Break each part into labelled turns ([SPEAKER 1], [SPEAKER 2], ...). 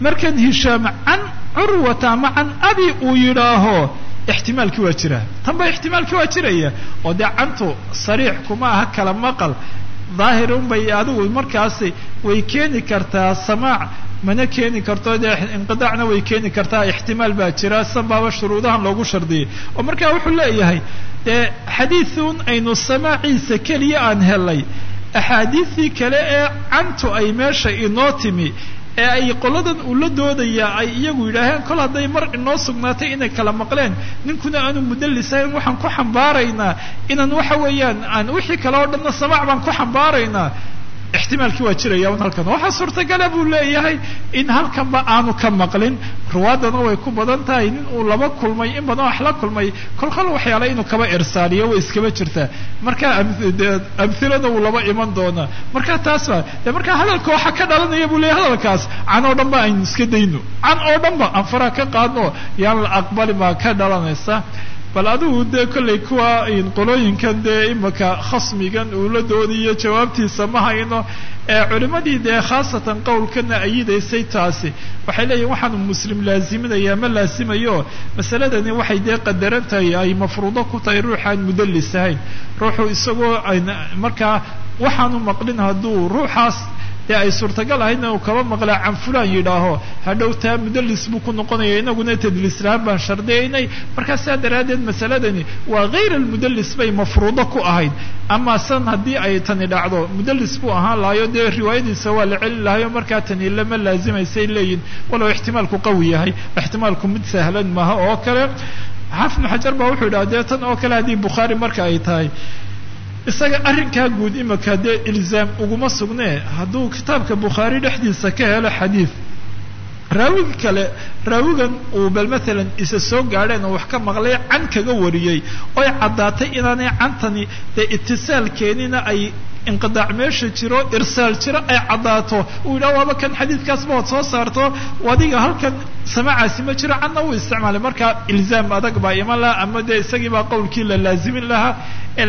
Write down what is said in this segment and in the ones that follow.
[SPEAKER 1] markan hishaam can curwata ama can abi uu yidhaaho ixtimaalkii waa jiraa tanba ixtimaalkii waa jiraya. Oo dee cantu sariix kuma aha kala maqal. Daahir unbay adigu markaasi way keeni kartaa samaac. Mana keeni karto dee inqidaacna way keeni kartaa. Ixtimaal baa jira. San baaba shuruudahan loogu shardiyay oo markaa wuxuu leeyahay dee xadiidun aynu samaaciisa keliya aan helay. Axaadiistii kale ee cantu ay meesha inoo timi ee ay qoladan uu la doodayaa ay iyagu yidhaaheen kol hadday mar inoo sugnaatay inay kala maqleen. Ninkuna aanu mudallisahayn waxaan ku xambaaraynaa. Inaan waxa weeyaan aan wixii kale oo dhanna samaac baan ku xambaaraynaa ixtimaalkii waa jiraya un halkan waxaa suurtagala buu leeyahay in halkanba aanu ka maqlin. Ruwaadana way ku badan tahay nin uu laba kulmay in badan wax la kulmay. Kol kol waxyaala inuu kaba irsaaliyo way iskaba jirtaa. Marka amhilada uu laba iman doonaa marka taas ba de marka hadalka waxaa ka dhalanaya buu leeyahy hadalkaas can oo dhan ba aynu iska dayno. Can oo dhan ba aan faraha ka qaadno. Yaan la aqbali baa ka dhalanaysa bal adigu dee kollay kuwa qolooyinkan dee imaka khasmigan uu la doodiyo jawaabtiisa ma hayno ee culimadii dee khaasatan qowlkana ayidaysay taasi. Waxay leeyihiin waxaanu muslim laaziminaya ma laasimayo. Masaladani waxay dee qadaran tahay ay mafruudo ku tahay ruuxaan mudallis ahayn. Ruuxu isagoo markaa waxaanu maqlin hadduu ruuxaas dee ay suurtagal ahaydna uu kaba maqlaa can fulan yidhaaho hadhow taa mudallis buu ku noqonaya inaguna tadliislahaan baan shardiyaynay markaa saa daraaddeed masaladani waa hayr almudallis bay mafruudo ku ahayd. Ama san haddii ay tani dhacdo mudallis buu ahaan lahayo dee riwaayadiisa waa la celin lahayo markaa tani lama laazimaysay leeyihiin walow ixtimaalku qawi yahay ixtimaalku mid sahlan maaha oo kale. Xaafid ibnu xajar baa wuxuu yidhaha dee tan oo kale haddii bukhaari marka ay tahay isaga arrinkaa guud imika dee ilzaam uguma sugnee hadduu kitaabka bukhaari dhexdiisa ka helo xadiid raawiga kale raawigan uu bal maalan isa soo gaadheen oo wax ka maqlay can kaga wariyey oy caddaatay inaanay cantani dee itisaalkeenina ay inqidaac meesha jiro irsaal jiro ay caddaato. Uu yidhaha waaba kan xadiidkaasba ood soo saarto? Adiga halkan samaacaasi ma jiro canna uu isticmaalay. Markaa ilzaam adag baa iman laha ama dee isagii baa qowlkii la laazimin lahaa.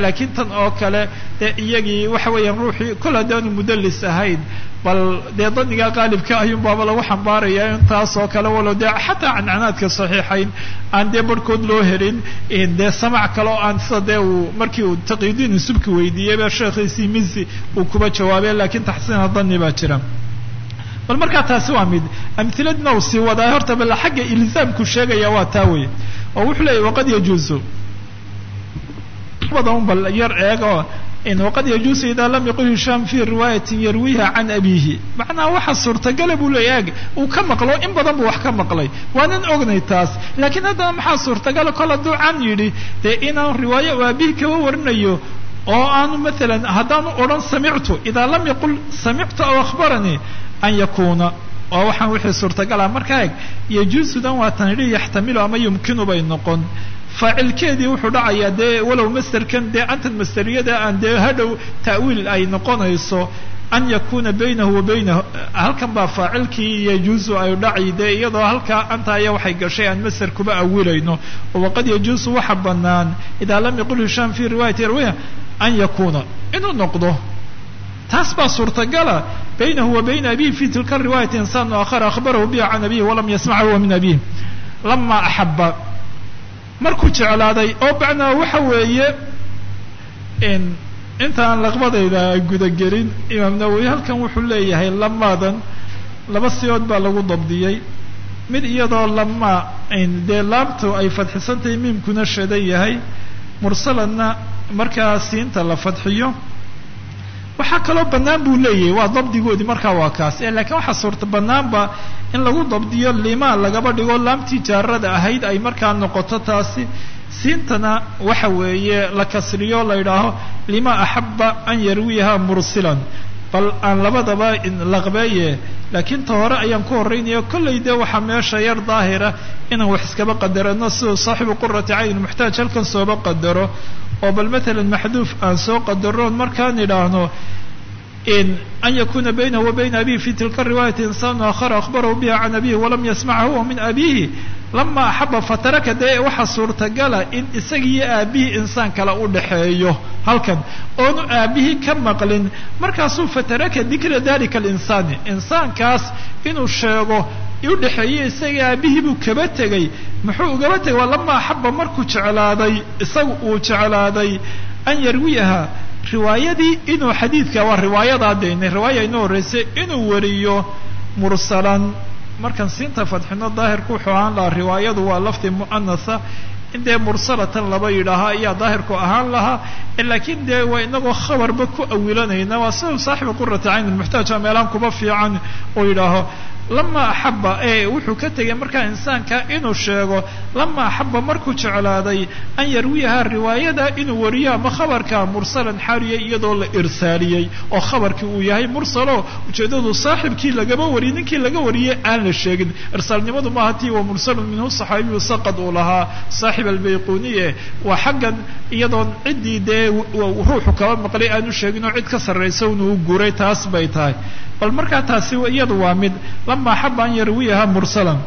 [SPEAKER 1] Laakiin tan oo kale dee iyagii waxa weeyaan ruuxii kol haddaanu mudallis ahayn bal dee daniga qaalibka ayuun baaba lagu xambaaraya intaas oo kale walo dee xataa cancanaadka saxiixayn aan dee barhkood loo helin dee samac kale oo aan sida dee uu markii uu taqiyudiin subki weydiiyeyba sheekhiisii mizi uu kuba jawaabay lakiin taxsiina dani baa jira. Bal markaa taasi waa mid. Amhiladna uu sii wadaa horta bal xagga ilzaamku sheegaya waa taa wey oo wuxuu leeyay waqad yajuuzu. Badan bal yar eego waqad yajuusu ida lam yaqul hishaam fi riwaayatin yarwiha can abiihi. Macnaha waxa suurtagala buu leeya eg uu ka maqlo in badan buu wax ka maqlay. Waanan ognay taas. Laakiin haddana maxaa suurtagala kol hadduu can yidhi? Dee inaan riwaayo u abihi kaba warinayo oo aanu maalan haddaanu odhan samictu idaa lam yaqul samictu aw akhbaranii an yakuuna. Oo waxaan wixii suurtagala markaa eg yajuusudan waa tan idhi yaxtamilu ama yumkinu bay noqon. Faacilkeedii wuxuu dhacayaa dee walow masterkan dee antan masteriyada aan dee hadhow ta'wiil ay noqonayso an yakuna baynahu wa baynahu. Halkan baa faacilkii yajuusu ay dhaci dee iyadoo halkaa anta aya waxay gashay aan master kuba awilayno waqad yajuusu waxa banaan idaa lam yaqul hishaam fi riwaayati yarwiha an yakuna inuu noqdo taas baa suurtagala baynahu wa bayna abihi fi tilka riwaayati insaan aakhar akhbarahu biha can abihi walam yasmacha huwa min abihi lama axaba markuu jeclaaday oo bacnaa waxa weeye intaan laqbadayda gudagelin imaam nawowi halkan wuxuu leeyahay lamaadan laba siyood baa lagu dabdiyey mid iyadoo lamaa dee laamtu ay fadxisantahay miimkuna shadan yahay mursaladna markaa siinta la fadxiyo waxaa kaloo bannaan buu leeyahay waa dabdigoodii markaa waa kaas. Lakiin waxaa suurta bannaanba in lagu dabdiyo limaa lagaba dhigo laamtii jaarada ahayd ay markaa noqoto taasi. Siintana waxa weeye la kasriyo la yidhaaho lima axaba an yarwiyaha mursilan bal aan labadaba laqbeeye laakiin ta hore ayaan ku horreynaya kollay waxaa meesha yar daahira inaan wax iskaba qadarano siduu saaxibu qurati cayn muxtaaj halkan sooba qadaro oo bal matalan maxduuf aan soo qadaroon markaan idhaahno an yakuna baynahu wa bayna abihi fi tilka riwaayati insanu aakhara akhbarahu biha can abihi walam yasmacha min abihi lama axaba fataraka dee waxaa suurtagala in isagiiyo aabihii insaan kale u dhaxeeyo. Halkan oonu aabihii ka maqlin markaasuu fataraka dikra dalika alinsani insaankaas inuu sheego udhexeeyey isaga aabihii buu kaba tegey. Muxuu ugaba tegay waa lama axaba markuu jeclaaday isagu uu jeclaaday an yarwiyaha riwaayadii inuu xadiidka waa riwaayadaa deynay riwaaya inoo horreysay inuu wariyo mursalan markaan siinta fadxino daahirku wuxuu ahaan lahaa riwaayadu waa lafdi mu'anatha in dee mursalatan laba yidhaahaa ayaa daahirku ahaan lahaa. Laakiin dee waa inagoo khabarba ku awilanayna waa sida saaxiba qurata cayn muxtaaja meelaan kuba fiican uu yidhaaho lama axaba ee wuxuu ka tegay markaa insaanka inuu sheego lama axaba markuu jeclaaday an yarwiyaha riwaayada inuu wariyo ama khabarka mursalan xaariyay iyadoo la irsaaliyey oo khabarkii uu yahay mursalo ujeedadu saaxibkii lagaba wariyey ninkii laga wariyey aan la sheegin. Irsaalnimadu maaha tii wa mursalun minhu saxaabiyu saqad uu lahaa. Saaxib albayquniye waa xaggan iyadoon ciddii dee ruuxu kaba maqlay aanu sheegin oo cid ka sarraysa inuu guray taas bay tahay. Bal markaa taasi iyadu waa mid lama axaba an yarwiyaha mursalan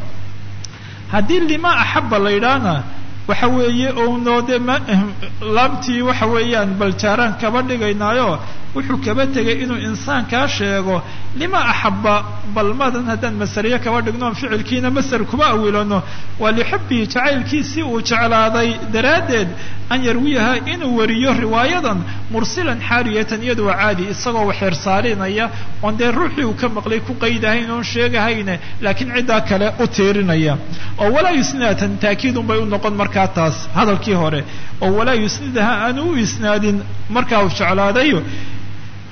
[SPEAKER 1] haddii lima axaba la yidhaahna waxa weeye ounoo de ma laamtii waxa weeyaan baljaaraan kaba dhigaynaayo wuxuu kaba tegay inuu insaankaa sheego lima axaba bal madan haddaan masariye kaba dhignoon ficilkiina masar kuma awilano waa lixubbihi jacaylkiisii uu jeclaaday daraaddeed an yarwiyaha inuu wariyo riwaayadan mursilan xaariyatan iyadu waa caadi isagoo waxeersaarinaya oon dee ruuxii uu ka maqlay ku qaydahayn oon sheegahayne laakiin ciddaa kale u tiirinaya. Oo walaa yusnidatan taakiidun bay u noqon markaa taas hadalkii hore oo walaa yusnidaha aanu u isnaadin markaa uu jeclaadayo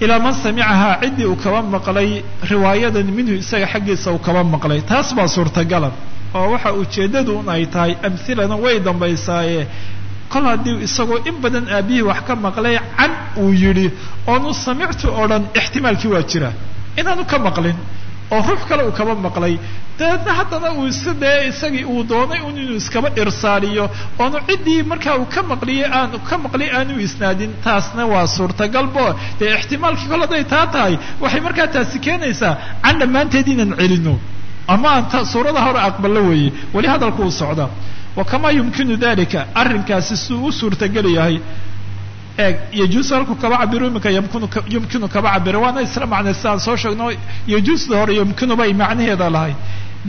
[SPEAKER 1] ilaa man samicahaa ciddii uu kaba maqlay riwaayadan minhu isaga xaggiisa uu kaba maqlay. Taas baa suurtagala oo waxa ujeeddadu un ay tahay amhilana way dambaysaaye. Kol haddii isagoo in badan aabihii wax ka maqlay can uu yidhi oonu samictu oo dhan ixtimaalkii waa jira. Inaanu ka maqlin oo ruux kale uu kaba maqlay. Dabeedna haddana uu iska dee isagii uu doonay un inuu iskaba irsaaliyo oonu ciddii markaa uu ka maqliyey aan ka maqlay aanu isnaadin taasna waa suurtagalbo dee ixtimaalkii kol hadday taa tahay waxay markaa taasi keenaysaa can dhammaanteed inaan celino ama aan suurada hore aqballo weeye weli hadalku uu socda. Wa kamaa yumkinu dalika arrinkaasi siduu u suurtageli yahay eeg yajuusu kaba cabiro iminka yumkinu kaba cabira waana isla macnay si aan soo sheegno yajuusda hore yumkinu bay macnaheeda lahay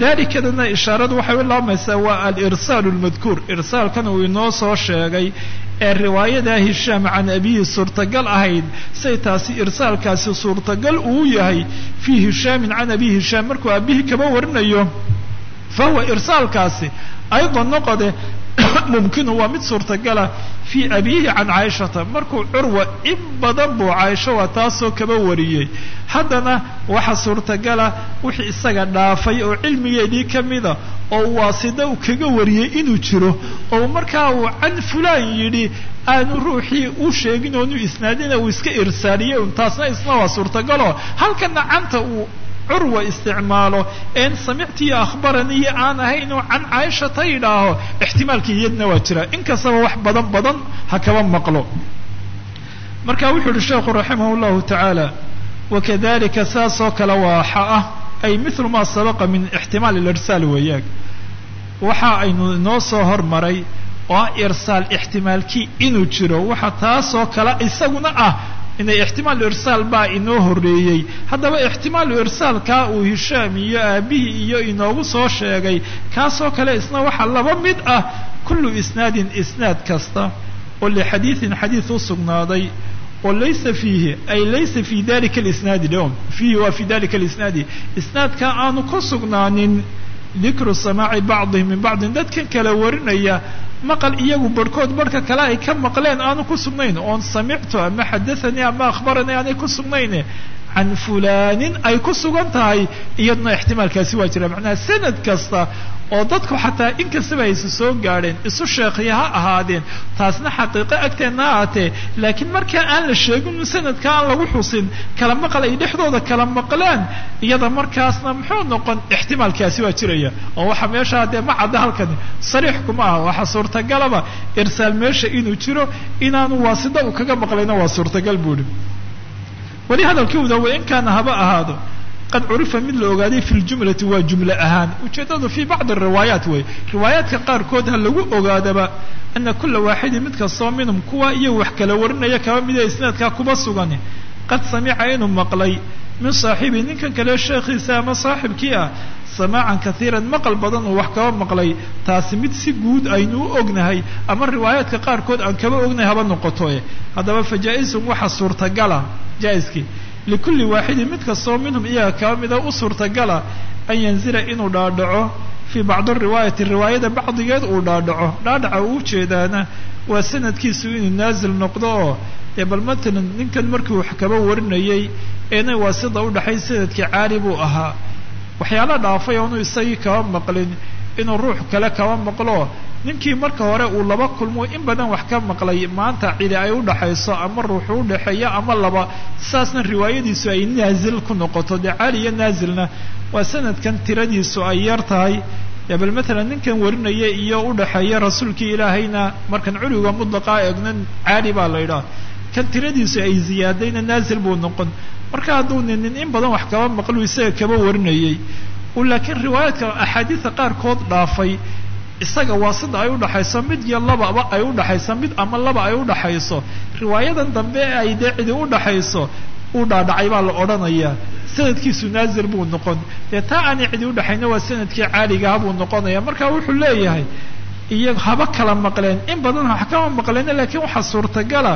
[SPEAKER 1] dalikadana ishaaradu waxay laamaysaa waa alirsaalu lmadkuur irsaalkan uu inoo soo sheegay ee riwaayada hishaam can abihi suurtagal ahayd. Say taasi irsaalkaasi suurtagal uu yahay fii hishaamin can abihi hishaam. Markuu aabihii kaba warinayo fa huwa irsaalkaasi. Aydan noqode mumkinu waa mid suurtagala fii abiihi can caaishata. Markuu curwa in badan buu caaisho waa taasoo kaba wariyey. Haddana waxa suurtagala wixii isaga dhaafay oo cilmigeedii ka mida oo waasida uu kaga wariyey inuu jiro oo markaa uu can fulaan yidhi aanu ruuxii u sheegin oonu isnaadina uu iska irsaaliyey un taasna isna waa suurtagalo halkana canta uu curwa isticmaalo een samictiiyo akhbaraniyo aan ahayn inuu can caaishata yidhaaho ixtimaalkii iyadna waa jira inkastaba wax badan badan ha kaba maqlo marka wuxuu yihi sheekhu raximah llahu tacaala wakadalika saasoo kale waaxa ah ay mithlu ma sabaqa min ixtimaal ilirsaal weeyaag waxa aynu inoo soo hormaray oo ah irsaal ixtimaalkii inuu jiro waxa taasoo kale isaguna ah inay ixtimaalu irsaal baa inoo horreeyey. Haddaba ixtimaalu irsaalkaa uu hishaam iyo aabihii iyo inoogu soo sheegay kaasoo kale isna waxaa laba mid ah kullu isnaadin isnaad kasta oo lixadiidin xadiid u sugnaaday oo laysa fiihi ay laysa fi dalika alisnaadi dhom fiihi waa fi dalika alisnaadi isnaadka aanu ku sugnaanin dikru samaaci bacdihim min bacdin. Dadkan kala warinaya maqal iyagu barhkood barhka kale ay ka maqleen aanu ku sugnayn. Oon samictu ama xadathanii ama akhbaranii aanay ku sugnayn can fulanin ay ku sugan tahay iyaduna ixtimaalkaasi waa jira macnaha sanad kasta oo dadku xataa in kastaba aysa soo gaadheen isu sheekhiya ha ahaadeen taasna xaqiiqo agteenna ha aatee laakiin markaa aan la sheegin sanadka aan lagu xusin kala maqal ay dhexdooda kala maqlaan iyada markaasna muxuu noqon ixtimaalkaasi waa jiraya oo waxa meesha dee ma cadda halkani sariix kuma aha waxa suurtagalaba irsaal meesha inuu jiro inaanu waasida uu kaga maqlayna waa suurtagal buuhi weli hadalkiuda wain kaana haba ahaado. Qad curifa mid la ogaaday fi ljumlati waa jumle ahaan. Ujeeddadu fi bacdi riwaayaat wey riwaayaadka qaarkood ha lagu ogaadaba ana kula waaxidin mid kastoo minhum kuwa iyo wax kala warinaya kaba mida isnaadkaa kuba sugan qad samica inuu maqlay min saaxibi ninkan kale sheekhiisa ama saaxibkii ah samaacan kaiiran maqal badan uu wax kaba maqlay taasi mid si guud aynu u ognahay ama riwaayaadka qaarkood aan kaba ognahay haba noqotoe haddaba fa jaa-isun waxa suurtagala jaa-iskii likulli waaxidin mid kastoo minhum iyaga kaba mida u suurtagala an yanzila inuu dhaadhaco fii bacdi riwaayati riwaayada bacdigeed uu dhaadhaco. Dhaadhaca uu ujeedaana waa sanadkiisu inuu naasil noqdo oo dee bal matalan ninkan markii wax kaba warinayay eena waa sida udhaxay sannadkii caali buu ahaa waxyaala dhaafay oonu isagii kaba maqlin inuu ruux kale kaba maqlo. Ninkii marka hore uu laba kulmo in badan wax ka maqlay maanta cidi ay udhaxayso ama ruuxu udhaxeeya ama laba. Saasna riwaayadiisu ay naazil ku noqoto. Dee caali iyo naazilna waa sanadkan tiradiisu ay yar tahay. Dee bal matalan ninkan warinaya iyo udhaxeeya rasuulkii ilaahayna markan culiga mudlaqaa eegna caali baa la yidhaha kan tiradiisu ay ziyaadayna naazil buu noqon. Marka hadduu ninin in badan wax kaba maqlu isaga kaba warinayay. Laakiin riwaayaadka axaadiida qaarkood dhaafay. Isaga waa sida ay udhaxayso mid iyo lababa ay udhaxayso mid ama laba ay udhaxayso riwaayadan dambe ay dee cidi udhaxayso uu dhaadhacay baa la odhanayaa. Sanadkiisu naazil buu noqon. Dee taa aanay cidi udhaxayna waa sannadkii caaligaha buu noqonaya. Marka wuxuu leeyahay iyo haba kala maqleen. In badan wax kama maqleen laakiin waxaa suurtagala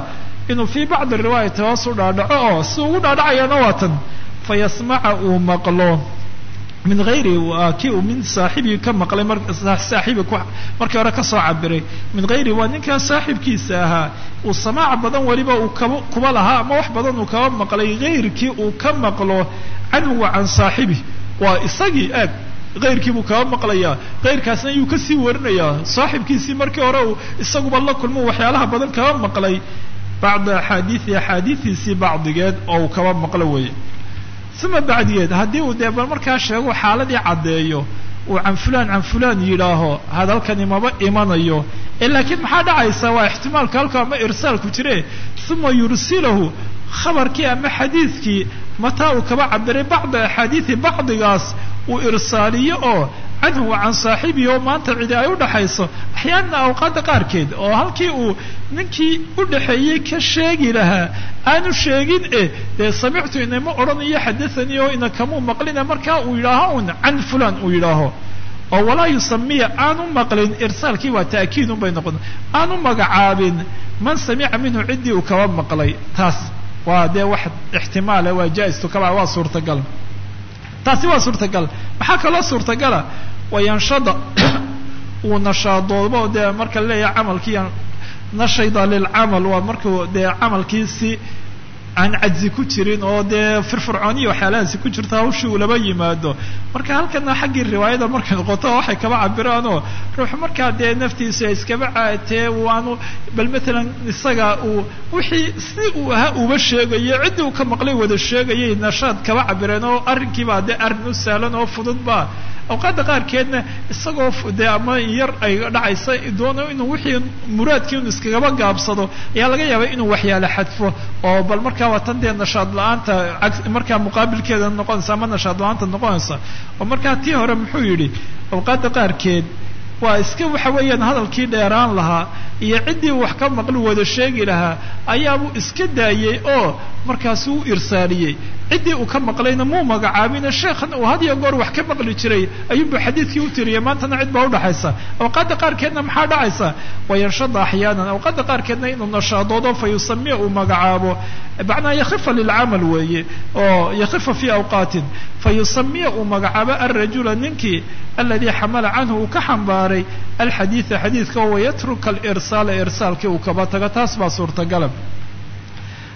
[SPEAKER 1] inuu fii bacdi riwaayati hoos u dhaadhaco oo si ugu dhaadhacayana waa tan fa uu maqlo min hayri waa uu min saaxibii ka maqlay saaxiibi markii hore ka soo cabiray min hayri waa ninkaa saaxibkiisa ahaa. Uu samaaca badan weliba uu kuba lahaa ama wax badan uu kaba maqlay hayrkii uu ka maqlo canhu wa can saaxibi waa isagii eeg hayrkii buu kaba maqlayaa. Hayrkaasna ayuu ka sii warinayaa saaxibkiisii markii hore uu isaguba la kulmo waxyaalaha badan kaba maqlay bacda axaadiidi axaadiidiisii bacdigeed oo uu kaba maqlo weeye uma bacdigeed haddii uu dee bal markaa sheego xaaladii caddeeyo uu can fulaan can fulaan yidhaaho hadalkani maba imanayo ee laakiin maxaa dhacaysa waa ixtimaalka halka ama irsaalku jire uma yursilahu khabarkii ama xadiidkii mataa uu kaba cabiray bacda axaadiidi bacdigaas uu irsaaliyo oo canhu wa can saaxibihi oo maanta cidi ay udhaxayso axyaanana awqaadda qaarkeed oo halkii uu ninkii udhaxeeyey ka sheegi lahaa aanu sheegin e dee samictu inama odhanayo xadathanii oo ina kamuu maqlina markaa uu yidhaaho un can fulan uu yidhaaho oo walaa yusamiya aanu maqlin irsaalkii waa ta'kiidun bay noqon aanu magacaabin man samica minhu ciddii uu kaba maqlay taas waa dee wax ixtimaala waa jaa-istu kaba waa suurtagal taasi waa suurtagal. Maxaa kaloo suurtagala wayanshada uu nashaadoobo dee marka leeyahay camalkii nashayda lilcamal waa markuu dee camalkiisi aan cajzi ku jirin oo dee firfircooniya waxyaalahaasi ku jirta hawshii uu laba yimaado. Marka halkana xaggii riwaayada markay noqoto waxay kaba cabiraanoo ruuxu markaa dee naftiisa iskaba caatee waanu bal matalan isaga uu wixii si uu ahaa uba sheegayo ciddii uu ka maqlay wada sheegayay nashaad kaba cabireen oo arrinkiibaa dee arrin u sahlan oo fudud ba awqaadda qaarkeedna isagoo dee ama yar ay dhacaysa doono inuu wixii muraadkii inu iskagaba gaabsado ayaa laga yaabay inuu waxyaala xadfo oo bal markaa waa tan dee nashaad la'aanta markaa muqaabilkeeda noqonaysa ama nashaad la'aanta noqonaysa. Oo markaa tii hore muxuu yidhi awqaadda qaarkeed waa iska waxa weeyaan hadalkii dheeraan lahaa iyo ciddii wax ka maqli wada sheegi lahaa ayaabuu iska daayey oo markaasu u irsaaliyey ciddii uu ka maqlayna muu magacaabine sheekhan uu had iyo goor wax ka maqli jiray ayuunbuu xadiidkii u tiriyay maantana cid baa udhaxaysa awqaadda qaarkeedna maxaa dhacaysa? Wayanshada axyaanan awqaadda qaarkeedna inuu nashaadoodo fa yusamiya uu magacaabo. Macnaa yakhifa lilcamal weeye oo yakhifa fi awqaatin fa yusamiya uu magacaabo alrajula ninkii aladii xamala canhu uu ka xambaaray alxadiida xadiidka wayatruka alirsaala irsaalkii uu kaba tago taas baa suurtagala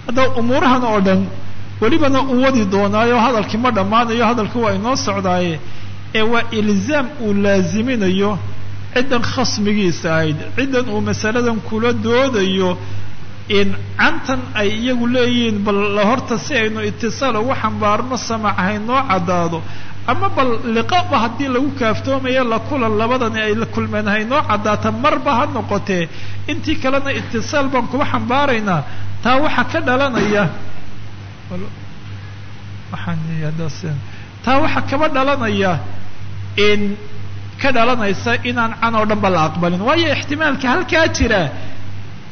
[SPEAKER 1] haddaba umuurahan oo dhan welibana uu wadi doonaayo hadalkii ma dhammaanayo hadalkii waa inoo socdaaye ee waa ilzaam uu laaziminayo ciddan khasmigiisa ahayd ciddan uu masaladan kula doodayo in cantan ay iyagu leeyihiin bal horta si aynu itisaal ugu xambaarno samac haynoo caddaado ama bal liqaba haddii lagu kaaftoomayo la kulan labadani ay la kulmeen haynoo caddaata marba ha noqotee intii kalena itisaal baan kuba xambaaraynaa taa waxaa ka dhalanaya. Taa waxaa kaba dhalanaya in ka dhalanaysa inaan can oo dhan ba la aqbalin. Waayo ixtimaalka halkaa jira.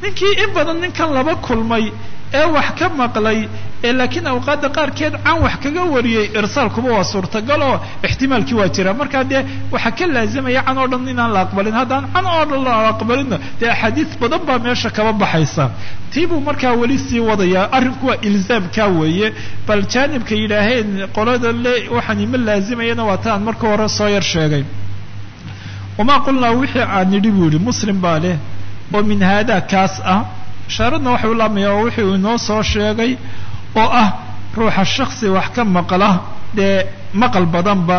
[SPEAKER 1] Ninkii in badan ninkan laba kulmay ee wax ka maqlay ee laakiin awqaadda qaarkeed can wax kaga wariyey irsaalkuba waa suurtagal oo ixtimaalkii waa jira. Markaa dee waxaa ka laazimaya can oo dhan inaan la aqbalin. Haddaan can oo dhan la aqbalinna dee axaadiis badan baa meesha kaba baxaysa. Tii buu markaa weli sii wadayaa arrinku waa ilzaamkaa weeye. Bal jaanibka yidhaaheen qolada le waxaan ima laazimayana waa ta aan marka hore soo yar sheegay. Wamaa qulnaa wixii aan nidhi buu yihi muslim baa leh oo min haadaa kaas ah ishaaradna waxay u laamaya oo wixii uu inoo soo sheegay oo ah ruuxa shaksi wax ka maqla dee maqal badanba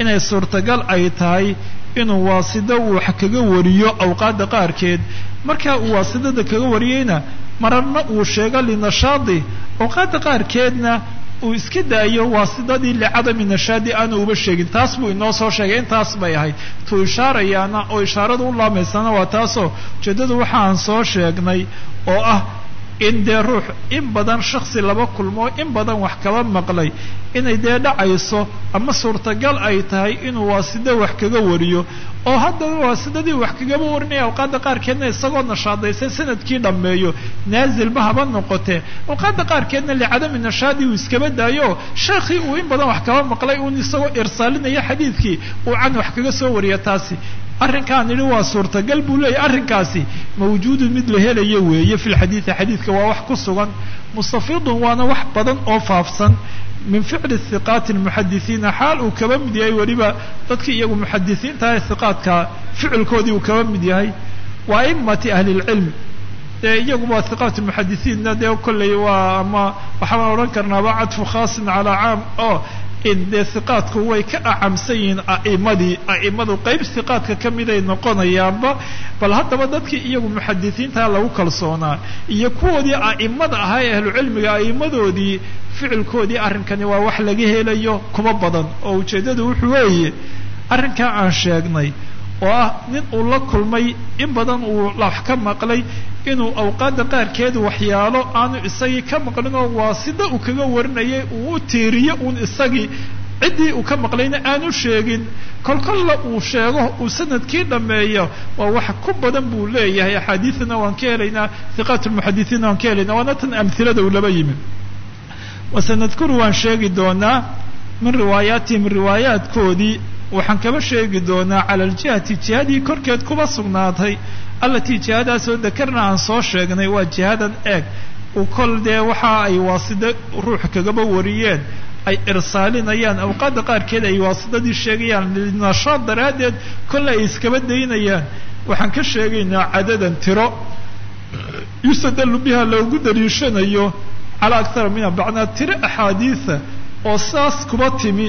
[SPEAKER 1] inay suurtagal ay tahay inuu waasida wax kaga wariyo awqaadda qaarkeed. Markaa uu waasidada kaga wariyeyna mararna uu sheego linashaadi awqaadda qaarkeedna uu iska daayo waasidadii licadami nashaadi aanu uba sheegin. Taas buu inoo soo sheegay intaas bay ahayd. Tuu ishaarayaana oo ishaarada u laamaysana waa taasoo ujeeddadu waxa aan soo sheegnay oo ah in dee ruux in badan shaksi laba kulmo in badan wax kaba maqlay inay dee dhacayso ama suurtagal ay tahay inuu waasida wax kaga wariyo oo haddaba waasidadii wax kagaba warinaya awqaadda qaarkeedna isagoo nashaadaysa sannadkii dhammeeyo naazilba haba noqotee awqaadda qaarkeedna licadami nashaadi uu iskaba daayo sheekhii uu in badan wax kaba maqlay uun isagoo irsaalinaya xadiidkii uu can wax kaga soo wariya taasi arrinkaan idhi waa suurtagal buu leeyahy arrinkaasi mawjuudun mid la helayo weeye fi lxadiidi xadiidka waa wax ku sugan mustafidun waana wax badan oo faafsan. Min ficli hiqaati lmuxadisiina xaal uu kaba mid yahay weliba dadkii iyagu muxadisiinta ah hiqaadka ficilkoodii uu kaba mid yahay. Wa aimati ahli lcilm dee iyaguba hiqaat muxadisiinna dee kolley waa ama waxaan odhan karnaaba cadfu khaasin calaa caam. Oo in dee hiqaadku way ka acamsan yihiin a'imadii a'imadu qayb hiqaadka ka miday noqonayaanba bal haddaba dadkii iyagu muxadisiintaa lagu kalsoonaa. Iyo kuwoodii a'imada ahaa ee ahlucilmiga a'immadoodii ficilkoodii arrinkani waa wax laga helayo kuma badan. Oo ujeeddadu wuxuu weeye arrinkaa aan sheegnay oo ah nin uu la kulmay in badan uu wax ka maqlay inuu awqaadda qaarkeed waxyaalo aanu isagii ka maqlin oo waasida uu kaga warinayay uu u tiiriyo uun isagii ciddii uu ka maqlayna aanu sheegin. Kolkolla uu sheego uu sannadkii dhammeeyo waa wax ku badan buu leeyahay. Axaadiidana waan ka helaynaa hiqaat lmuxadisiina waan ka helaynaa waana tan amhilada uu laba yimi wasanadkuru waan sheegi doonaa min riwaayaatihim riwaayaadkoodii waxaan kaba sheegi doonaa cala aljihati jihadii korkeed kuba sugnaatay allatii jihadaasoo dakarna aan soo sheegnay waa jihadan eeg. Uu kol dee waxa ay waasida ruux kagaba wariyeen ay irsaalinayaan awqaadda qaarkeed ay waasidadii sheegayaan nashaad daraaddeed kolle ay iskaba daynayaan. Waxaan ka sheegaynaa cadadan tiro. Yustadalu biha loogu daliishanayo calaa akthara minha bacnaa tiro axaadiisa oo saas kuba timi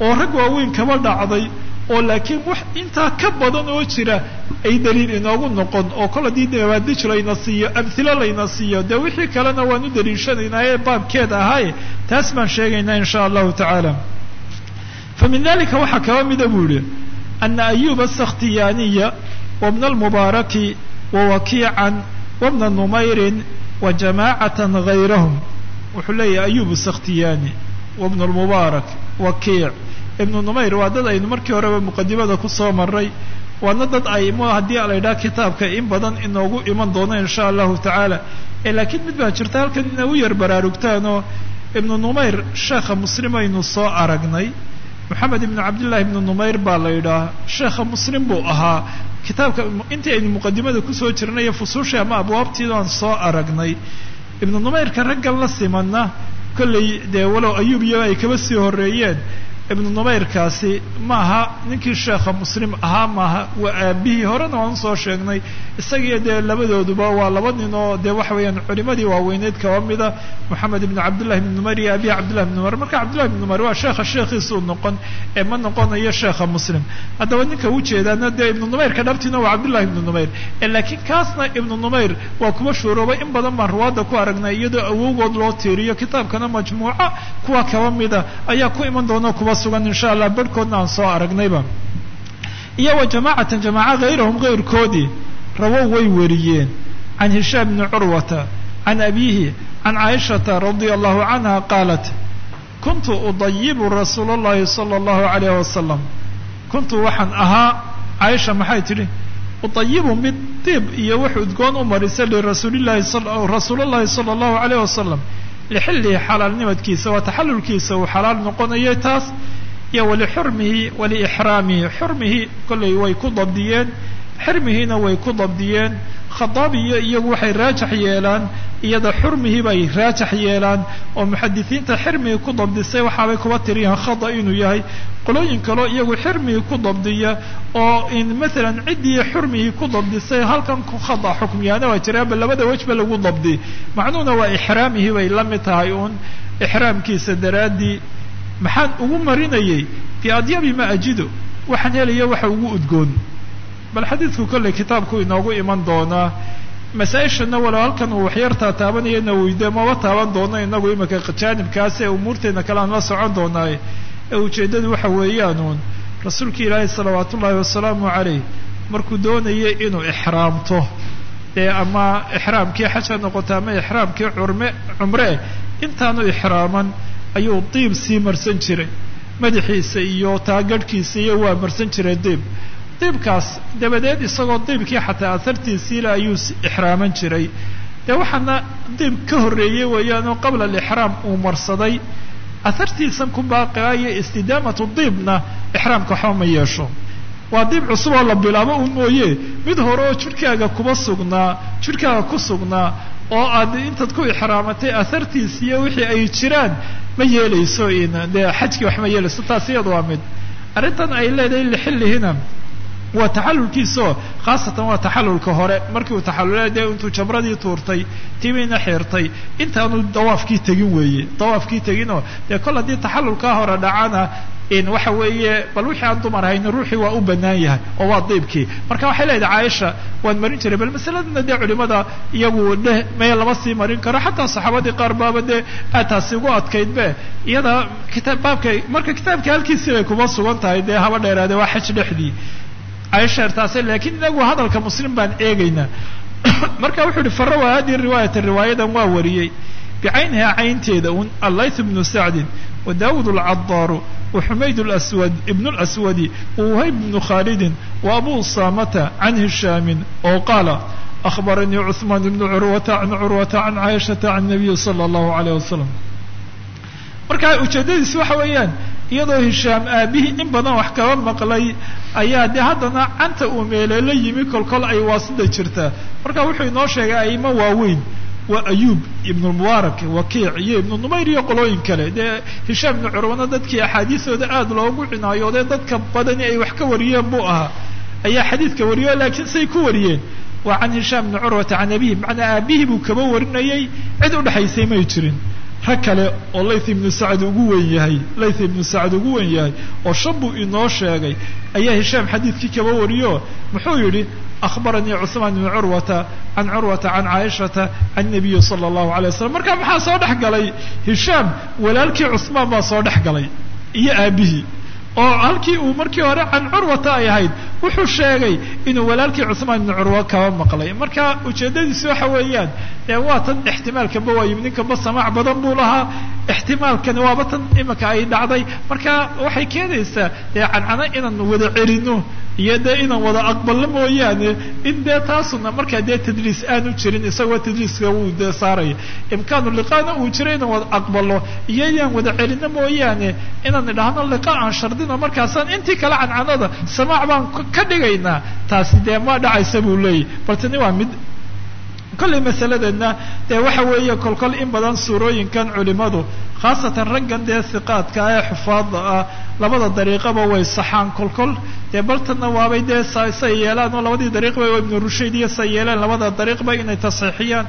[SPEAKER 1] oo rag waaweyn kaba dhacday oo laakiin wax intaa ka badan oo jira ay daliil inoogu noqon oo kol haddii dawaadij layna siiyo amhilo layna siiyo dee wixii kalena waan u daliishanaynaa ee baabkeed ahaaye taas baan sheegaynaa in sha allahu tacaala fa dalika waxaa kaba mida buu yihi ana ayuba asakhtiyaaniya wabna almubaaraki wawakiican wabna numayrin wa jamaacatan gayrahum wuxuu leeyahay ayub sakhtiyaani wabna lmubaarak wakiic ibnu numayr waa dad aynu markii horeba muqadimada ku soo maray waana dad aimo haddii la ydhaha kitaabka in badan inoogu iman doono insha allahu tacaala. Laakiin mid baa jirta halkan inagu yar baraarugtaanoo ibnu numayr sheekha muslim aynu soo aragnay. Moxamed ibnu cabdillahi ibnu numayr baa la yidhaah sheekha muslim buu ahaa. Kitaabka intii aynu muqadimada ku soo jirnay fusuushii ama abwaabtii aan soo aragnay. Ibnu numayrka raggan la simanna. Kolley dee walow ayuub iyo ay kaba sii horeeyeen ibnu numayrkaasi maaha ninkii sheekha muslim ahaa maaha waa aabihii horena waan u soo sheegnay. Isagiiyo dee labadooduba waa laba nin oo dee waxa weeyaan culimadii waaweyneyd kaba mida moxamed ibnu cabdillahi ibnu numayr iyo abihi cabdillahi ibnu numayr marka cabdillahi ibnu numayr waa sheekha sheekhiisuu noqon ee ma noqonayo sheekha muslim. Haddaba ninka ujeedaana dee ibnu numayrka dhabtiina waa cabdillahi ibnu numayr. Laakiin kaasna ibnu numayr waa kuwa shuuroobay in badan baan ruwaadda ku aragnay iyadoo awowgood loo tiiriyo kitaabkana majmuuca kuwa kaba mida ayaa ku iman doona kuwa sugan insha allah barhkoodna aan soo aragnayba iyo wa jamaacatan jamaaca hayrahum hayrkoodii rawow way wariyeen. Can hishaam bni curwata can abiihi can caaishata radia allahu canha qaalat kuntu udayibu rasuula allahi sala allahu alayh wasalam kuntu waxaan ahaa caaisha maxay tidhi uayibu mid diib iyo wax udgoon u marisa lirasuulillahi rasuulullahi sala allahu alayh wasalam lixillihi xalaalnimadkiisa waa taxalulkiisa uu xalaal noqonayay taas iyo walixurmihi waliixraamihi xurmihi kollay way ku dabdiyeen xirmihiina way ku dabdiyeen khadaabiyo iyagu waxay raajax yeelaan iyada xurmihii bay raajax yeelaan oo muxadisiinta xirmigii ku dabdisay waxaabay kuba tiriyaan khada inuu yahay. Qolooyin kaleo iyagu xirmigii ku dabdiya oo in maalan ciddii xurmigii ku dabdisay halkan khada xukmiyaana waa jiraaba labada wejba lagu dabdi. Macnuhuna waa ixraamihii bay la mid tahay uun. Ixraamkiisa daraaddii maxaan ugu marinayay fii adyabi ma ajido waxaan helaya waxa ugu udgoon bal xadiidku kolley kitaabku inoogu iman doonaa. Masaa-ishana walow halkan uu waxyartaa taabanayana weyde maba taaban doono inagu imika jaanibkaas ee umuurteena kale aan la socon doonaaye ee ujeeddadu waxa weeyaanuun rasuulka ilaahay salawaat ullaahi wasalaamu calayh markuu doonayay inuu ixraamto. Dee ama ixraamkii xaj ha noqoto ama ixraamkii curme cumre intaanu ixraaman ayuu diib sii marsan jiray. Madaxiisa iyo taagadhkiisa iyo waa marsan jiray diib diibkaas dabadeed isagoo diibkii xataa ahartiisiila ayuu ixraaman jiray. Dee waxaana diib ka horreeyey weeyaanoo qabla alixraam uu marsaday. Ahartiisan ku baaqiga iyo istidaamatu diibna ixraamka waxba ma yeesho. Waa diib cusub oo la bilaabo un mooye. Mid hore oo jidhkaaga kuba sugnaa jidhkaaga ku sugnaa oo aad intaad ku ixraamatay ahartiis iyo wixii ay jiraan ma yeelayso dee xajkii wax ma yeelayso taas iyada waa mid. Arrintan ay leedahay lixillihina waa taxalulkiisao khaasatan waa taxalulka hore. Markii uu taxalulay dee intuu jabradii tuurtay tibayna xeertay intaanu dawaafkii tegin weeye. Dawaafkii teginoo dee kol haddii taxalulkaa hore dhacana waxa weeye bal wixii aan dumar haynin ruuxii waa u bannaan yahay oo waa diibkii marka waxay leedahay caaisha waan marin jiray bal masaladana dee culimada iyagu dheh maya lama sii marin karo. Xataa saxaabadii qaar baaba dee aad taasi ugu adkayd be iyada kitaab baabka marka kitaabka halkiisii bay kuma sugan tahay dee haba dheeraade waa xaj dhexdii caaisha ertaase lakiin inagu hadalka muslim baan eegaynaa marka wuxuu uhi farawa hadihi riwaayata riwaayadan waa wariyey. Bicaynihaa caynteeda un allayth bnu sacdin wa daawud alcadaaru wa xumayd lswad ibn lswadi wa wahayb bnu khaalidin wa abu usaamata can hishaamin oo qaala akhbaranii cuثmaan ibnu curwata can curwata can caaishata can nabiyi sala allahu alayh wasalam marka ujeeddadiisi waxa weeyaan iyadoo hishaam aabihii in badan wax kaba maqlay ayaa dee haddana canta uu meeleela yimi kolkol ay waasida jirtaa marka wuxuu inoo sheegay aimo waaweyn waa ayuub ibnulmubaarak wakiic iyo ibnu numayr iyo qolooyin kale. Dee hishaam ibnu curwana dadkii axaadiisooda aada loogu cinaayoodee dadka badani ay wax ka wariyeen buu ahaa. Ayaa xadiidka wariyo laakiin say ku wariyeen. Waa can hishaam ibni curwata can abihi macnaa aabihii buu kaba warinayay cid udhexaysay may jirin rag kale oo layth ibnu sacd ugu wen yahay layth ibnu sacd ugu wen yahay oo shan buu inoo sheegay ayaa hishaam xadiidkii kaba wariyo. Muxuu yidhi akhbaranii cuثmaan ibn curwata can curwata can caaishata can nabiyi sala allahu alay wasalam marka maxaa soo dhex galay? Hishaam walaalkii cuثmaan baa soo dhex galay iyo aabihii oo halkii uu markii hore can curwata ay ahayd wuxuu sheegay inuu walaalkii cuثmaan ibnu curwa kaba maqlay. Marka ujeeddadiisi waxa weeyaan dee waa tan ixtimaalkanba waa yimi ninkanba samaac badan buu lahaa ixtimaalkani waaba tan imika ay dhacday. Marka waxay keenaysaa dee cancano inaan wada celino iyo dee inaan wada aqbalno mooyaane in dee taasuna markaa dee tadliis aanu jirin isagoo tadliiska wuu dee saaraya. Imkaanu liqaana uu jiro inaan wada aqbalo iyo inaan wada celino mooyaane inaan idhaahno liqa aan shardino markaasaan intii kale cancanada samaac baan ka dhigaynaa. Taasi dee ma dhacaysa buu leeyahy bal tani waa mid kollay masaladeedna dee waxa weeye kolkol in badan suurooyinkan culimadu khaasatan raggan dee hiqaadka ee xufaada ah labada dariiqaba way saxaan kolkol. Dee baltanna waabay dee say yeelaan oo labadii dariiqba ibnu rushayd iyo say yeelaan labada dariiqba inay tasxiixiyaan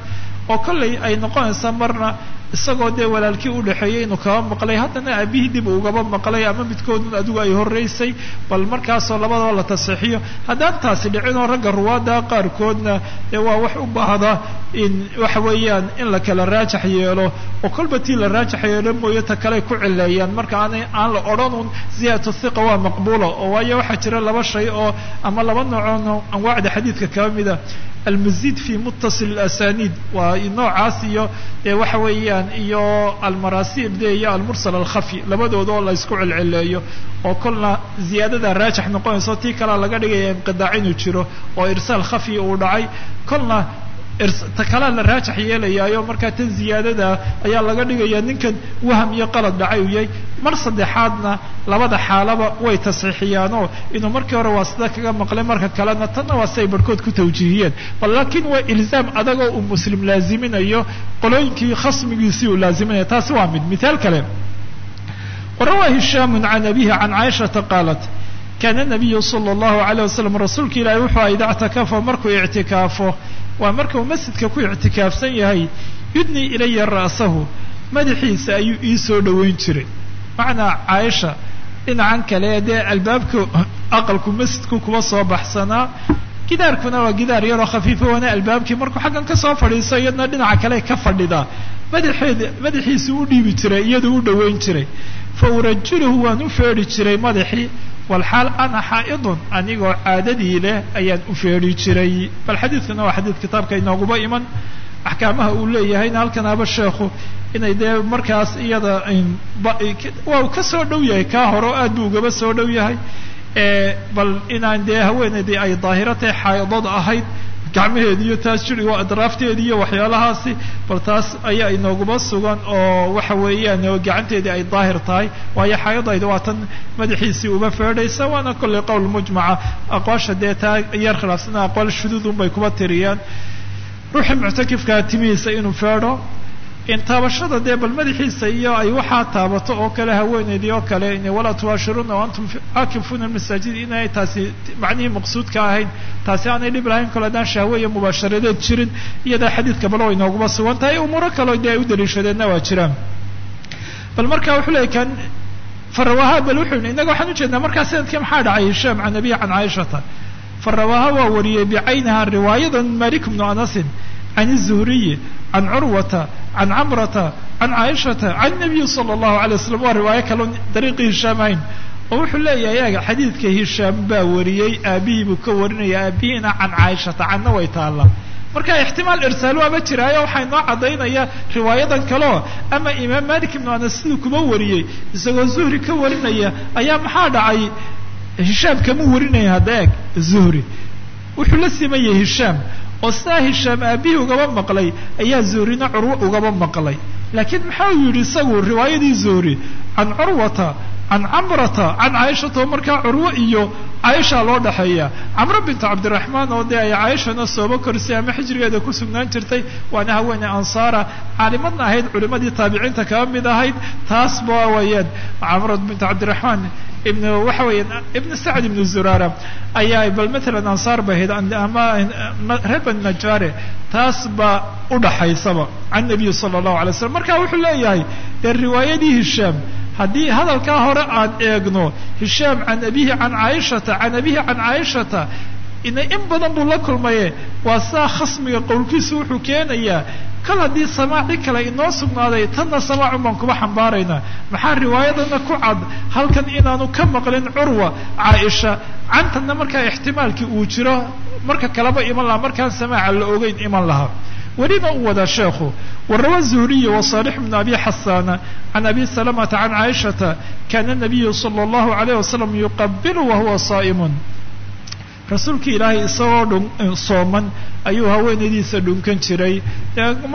[SPEAKER 1] oo kollay ay noqonaysaa marna isagoo dee walaalkii u dhexeeyey inuu kaba maqlay haddana aabihii dib ugaba maqlay ama midkoodun adigu ay horreysay bal markaasoo labadaba la tasxiixiyo haddaan taasi dhicinoo ragga ruwaadda qaarkoodna dee waa wax u baahda in waxa weeyaan in la kala raajax yeelo oo kolba tii la raajax yeelo mooye ta kaley ku cileeyaan marka aanay aan la odhanun ziyadatu thiqa waa maqbuula oo waayo waxaa jira laba shay oo ama laba noocoon anwaacda xadiidka kaba mida almazid fi muttasil asaniid waa noocaas iyo dee waxa weeyaan weeyaan iyo almarasiil de iyo almursal alkhafi labadooda oo la isku celceleeyo. Oo kolna ziyaadada raajix noqonayso tii kalea laga dhigaya inqidaac inuu jiro oo irsaal khafi uu dhacay. Kolna ta kalea la raajax yeelayaayo markaa tan ziyaadada ayaa laga dhigaya ninkan waham iyo qalad dhacay uu yahay. Mar saddexaadna labada xaalaba way tasxiixiyaanoo inuu markii hore waa sida kaga maqlay marka kalena tanna waa siay barhkood ku tawjiihiyeen. Bal laakiin waa ilzaam adagoo uu muslim laaziminayo qolooyinkii khasmigiisii uu laaziminayo. Taasi waa mid. Mithaal kale warawa hishaamu can abihi can caaishata qaalat kana nabiyu sala allahu alayh wasalam rasuulka ilaahi wuxuu a ida ictakafa markuu ictikaafo waa markuu masjidka ku ictikaafsan yahay yudnii ilaya ra'sahu madaxiisa ayuu ii soo dhoweyn jiray. Macnaa caaisha dhinacan kale dee albaabka aqalku masjidku kuma soo baxsanaa gidaarkuna waa gidaar yaroo khafiifa waana albaabkii markuu xaggan ka soo fadhiiso iyadna dhinaca kale ka fadhidaa madaxeeda madaxiisu u dhiibi jiray iyaduu u dhoweyn jiray. Fa urajuluhu waan u feedhi jiray madaxii walxaal ana xaa'idun anigoo caadadii leh ayaan u feedhi jiray. Bal xadiidkuna waa xadiid kitaabka inooguba iman. Axkaamaha uu leeyahayna halkan aba sheekhu inay dee markaas iyada waa ka soo dhow yahay kaa hore aad buu ugaba soo dhow yahay. Bal inaan dee haweenaydii ay daahiro tahay ahayd gacmaheedi iyo taas jirigo adraafteedi iyo waxyaalahaasi bal taas ayaa inooguba sugan oo waxa weeyaan gacanteedii ay daahir tahay. Waayo xaayadayda waa tan madaxiisii uba feedhaysa waana kollay qowl mujmaca. Aqwaasha dee yar khilaafsana aqwaal shuduudun bay kuba tiriyaan. Ruuxii muctakifkaa timihiisa inuu feedho in taabashada dee bal madaxiisa iyo ay waxaa taabato oo kale haweeneydii oo kale in walaa tubaashiruna o antum caakifuuna masaajid inay taasi macnihii maqsuudka ahayn taasi aanay dhib lahayn kalo haddaan shahwe iyo mubaasharadeed jirin iyadaa xadiidka balo way nooguma sugan tahay umuuro kaleo dee ay u daliishadeenna waa jiraan. Bal marka wuxuu leeyay kan farawaha bal wuxuu innaga waxaan ujeednaa markaa sannadkii maxaa dhacay hishaam can abiy can caaishata? Farawaha waa wariyey bicaynaha riwaayadan malik bnu anasin can الzuhriyi can curwata can camrata can caaishata can nabiyi salى اllahu alay waslam waa riwaayo kaloo dariiqii hishaam oo wuxuu leeyahay aga xadiidka hishaam baa wariyey aabihii buu ka warinaya aabihiina can caaishata canna way taalla marka ixtimaal irsaal waaba jiraayo waxaa inoo caddaynaya riwaayadan kaleo ama imaam malik ibnu anas siduu kuma wariyey isagoo zuhri ka warinaya ayaa maxaa dhacay hishaam kama warinaya hadda eeg zuhri wuxuu la simayay hishaam oo sidaa hishaam aabihii ugaba maqlay ayaa zuhrina curwo ugaba maqlay. Laakiin maxaa uu yidhi isagu riwaayadii zuhri can curwata can camrata can caaishata oo markaa curwo iyo caaisha loo dhexeeya camro bintu cabdiraxmaan oo dee ay caaishana sooba korisay ama xijrigeeda ku sugnaan jirtay waana haweene ansaara caalimadna ahayd culimadii taabiciinta kaba mid ahayd taas ba wayaan camro bintu cabdiraxmaan ibn waxa weeyaan ibn sacd ibn zurara ayaa bal matalan ansaar ba ahayd ama reer bani najare taas baa udhaxaysaba can nabiyi sala allahu alay slam marka wuxuu leeyahay dee riwaayadii hishaam haddii hadalkaa hore aan eegno hishaam can abihi can caaishata can abihi can caaishata ina in badan buu la kulmaye waa saa khasmiga qowlkiisu wuxuu keenayaa kal haddii samaaci kale inoo sugnaaday tanna samaacun baan kuba xambaaraynaa maxaa riwaayadana ku cad? Halkan inaanu ka maqlin curwa caaisha cantanna markaa ixtimaalkii uu jiro marka kaleba iman lahaa markaan samaaca la ogeyn iman lahaa weliba u wada sheekhu warawa zuhriy waصaalix bn abi xasaana can abi salamata can caaishata kana nabiyu sala اllahu alayh wasalam yuqabilu wahuwa saa'imun rasuulkii ilaahay isagoo sooman ayuu haweenaydiisa dhunkan jiray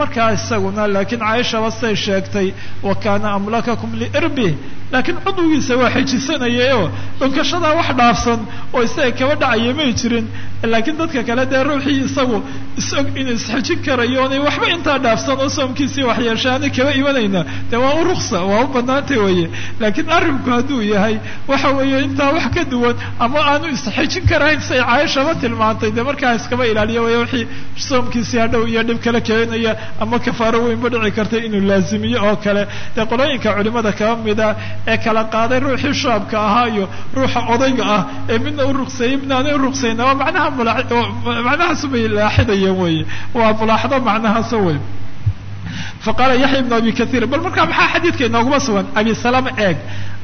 [SPEAKER 1] markaa isaguna laakiin caaishaba say sheegtay wa kaana amlakakum liirbi laakiin cudwigiisa waa xejisanayay oo dhunkashadaa wax dhaafsan oo isaga kaba dhacaya may jirin. Laakiin dadka kale dee ruuxii isagu isog inuu isxejin karayo onay waxba intaa dhaafsan oo soomkiisii waxyeesha aanay kaba imanayna. Dee waa u ruksa waa u banaantay weye laakiin arrinku hadduu yahay waxa weeye intaa wax ka duwan ama aanu isxejin karahayn say caaishaba tilmaantay. Dee markaa iskaba ilaaliya way wixii soomkiisii hadhow iyo dhib kala keenaya ama kafaaro weynba dhici karta inuu laazimiyo oo kale. Dee qolooyinka culimada kaba mida ee kala qaaday ruuxii shaabka ahaa iyo ruuxa odayga ah ee midna u ruqseeyey midna aanay u ruqsayn waa macnaha macnahaas bay laaxidayeen weye waa mulaaxado macnahaasa wey faqaala yaxya ibnu abi kaiir bal markaa maxaa xadiidka inooguma sugan? Abi salama eeg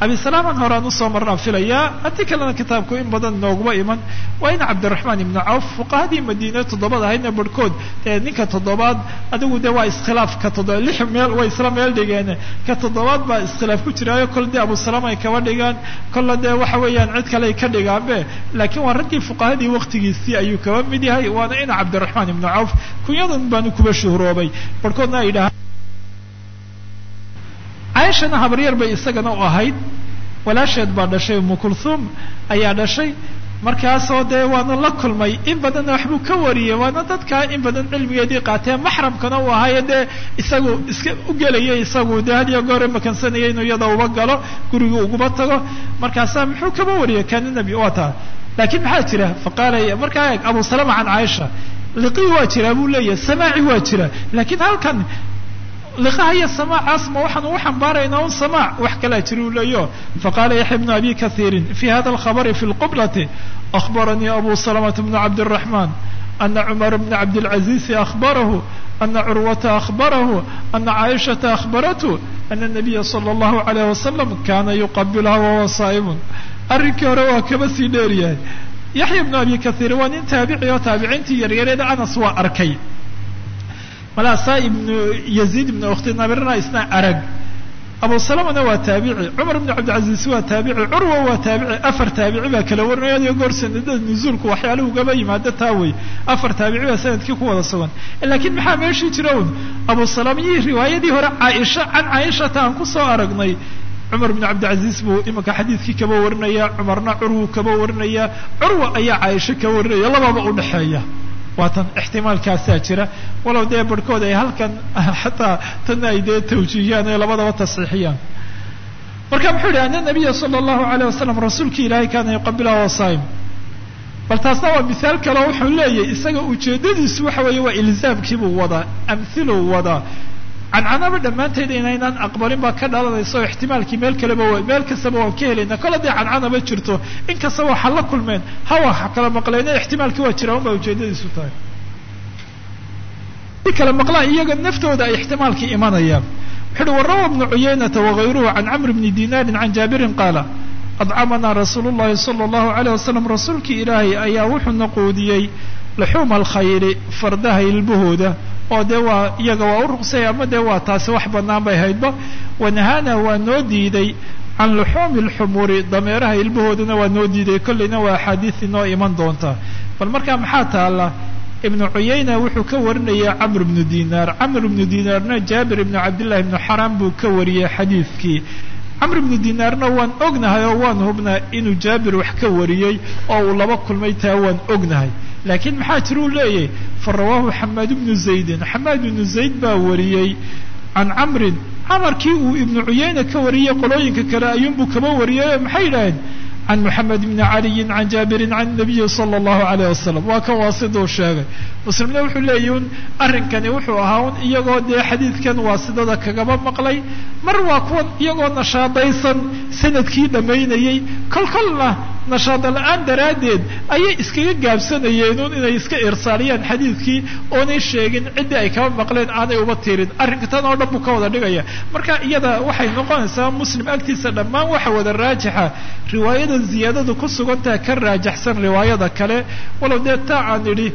[SPEAKER 1] abisalaaman horaan u soo marnaa filayaa haddii kalena kitaabku in badan nooguma iman. Waa in cabdiraxmaan ibnu cawf fuqahadii madiine toddobada ahaydna barhkood ee ninka toddobaad adigu dee waa iskhilaaf ka toddoba lix meel way isla meel dhigeen. Ka toddobaad baa iskhilaaf ku jiraayo. Kol dee abusalaam ay kaba dhigaan. Kolla dee waxa weeyaan cid kale ay ka dhigaanbe laakiin waa raggii fuqahadii waktigiisii ayuu kaba mid yahay. Waana ina cabdiraxmaan ibnu cawf kunyadan baanu kuba shuhroobay. Barhkoodna ay dhahaan caaishana habaryar bay isagana u ahayd. Walaasheed baa dhashay umu kulthum ayaa dhashay markaasoo dee waana la kulmay in badanna waxbuu ka wariyey waana dadkaa in badan cilmigeedii qaatee maxramkana uu ahaayo dee isagu iska u gelaya isagu dee had iyo goore makansanaya inuu iyada uba galo guriga uguba tago. Markaasaa muxuu kaba wariyay kaana nebi waa taa. Laakiin maxaa jira? Faqaala markaa eeg abu salama can caaisha liqii waa jiraa buu leeyahay samaaci waa jira. Laakiin halkan liqaha iyo samaacaas ma waxaan ugu xambaaraynaa un samaac wax kalaa jira uu leeyo faqala yaxya bnu abi kathiirin fi hada alkhabari fi lqublati akhbaranii abu salamata bnu cabdiraxman ana cumar bna cabdilcaziizi akhbarahu ana curwata akhbarahu ana caaishata akhbarathu ana nabiya sala allahu alayh wasalam kana yuqabilha wahuwa saa'imun arrinkii hore waa kaba sii dheeryahay yaxya bnu abi kathiir waa nin taabici oo taabiciintii yaryareeda anas waa arkay malaasaa ibnu yaziid ibnu ukhti nabirna isna arag. Abu salamana waa taabici cumar ibnu cabdilcaziis waa taabici curwa waa taabici afar taabici baa kala warinaya adiyo goor sanadada nuzuulku waxyaala ugaba yimaado taa wey afar taabici baa sannadkii ku wada sugan laakiin maxaa meeshii jira un abu salam iyo riwaayadii hore caaisha can caaishata aan ku soo aragnay. Cumar bnu cabdilcaziis buu imanka xadiidkii kaba warinaya cumarna curwu kaba warinaya curwa ayaa caaisho kaba warinaya lababa udhexeeya waatan ixtimaalkaasaa jira. Walow dee barhkood ay halkan xataa tanna ay dee tawjiihiyaan ee labadaba tasxiixiyaan. Marka muxuu yihi ana nabiya sala allahu alayh wasalam rasuulkii ilaahay kaana yuqabilaha wasaim bal taasna waa mihaal kaleo wuxuu leeyahy isaga ujeedadiisu waxa weeye waa ilzaamkiibuu wadaa amhiluu wadaa cancanaba dhammaanteeda inaynaan aqbalin baa ka dhalanaysa oo ixtimaalkii meel kaleba meel kastaba waan ka helayna kol haddii cancanaba jirto in kastaba waxa la kulmeen. Hawa kala maqleena ixtimaalkii waa jira un baa ujeedadiisu tahay. Kala maqlaan iyaga naftooda ay ixtimaalkii imanayaan. Wuxu uhi warawa bnu cuyaynata wagayruhu can camr bni dinaarin can jaabirin qaala adcamanaa rasuulu llahi sala allahu alayh wasalam rasuulkii ilaahay ayaa wuxuuna quudiyey luxuuma alkhayli fardaha ilbahooda oo dee waa iyaga waa u ruqsay ama dee waa taasi wax bannaan bay haydba wanahaana waa noo diiday can luxuumi alxumuri dameeraha ilbahoodana waa noo diiday kolleyna waa axaadiis inoo iman doonta. Bal markaa maxaa taala ibnu cuyayna wuxuu ka warinaya camr ibnu dinaar camr ibnu dinaarna jaabir ibnu cabdillahi ibnu xaram buu ka wariyey xadiidkii camr ibnu dinaarna waan ognahay oo waan hubnaa inuu jaabir wax ka wariyey oo uu laba kulmay taa waan ognahay laakiin maxaa jira uu leeyahy fa rawaahu xamaad ibnu zaydin xamaad ibnu zayd baa wariyey can camrin camarkii uu ibnu cuyayna ka wariyey qolooyinka kale ayuunbuu kaba wariyey maxay yidhaaheen can moxamed bni caliyin can jaabirin can nabiyi sala allahu alayh wasalam waa kan waa siduu sheegay muslimna wuxuu leeyahy un arrinkani wuxuu ahaa un iyagoo dee xadiidkan waasidada kagaba maqlay mar waa kuwan iyagoo nashaadaysan sannadkii dhammaynayey kol kolna nashaada la'aan daraaddeed ayay iskaga gaabsanayeen un inay iska irsaaliyaan xadiidkii oonay sheegin ciddii ay kaba maqleen aanay uba tirin arrinka tan oo dhan buu ka wada dhigaya marka iyada waxay noqonaysaa muslim agtiisa dhammaan waxa wada raajixa riwaayada ziyaadadu ku sugantaha ka raajaxsan riwaayada kale walow dee aan idhi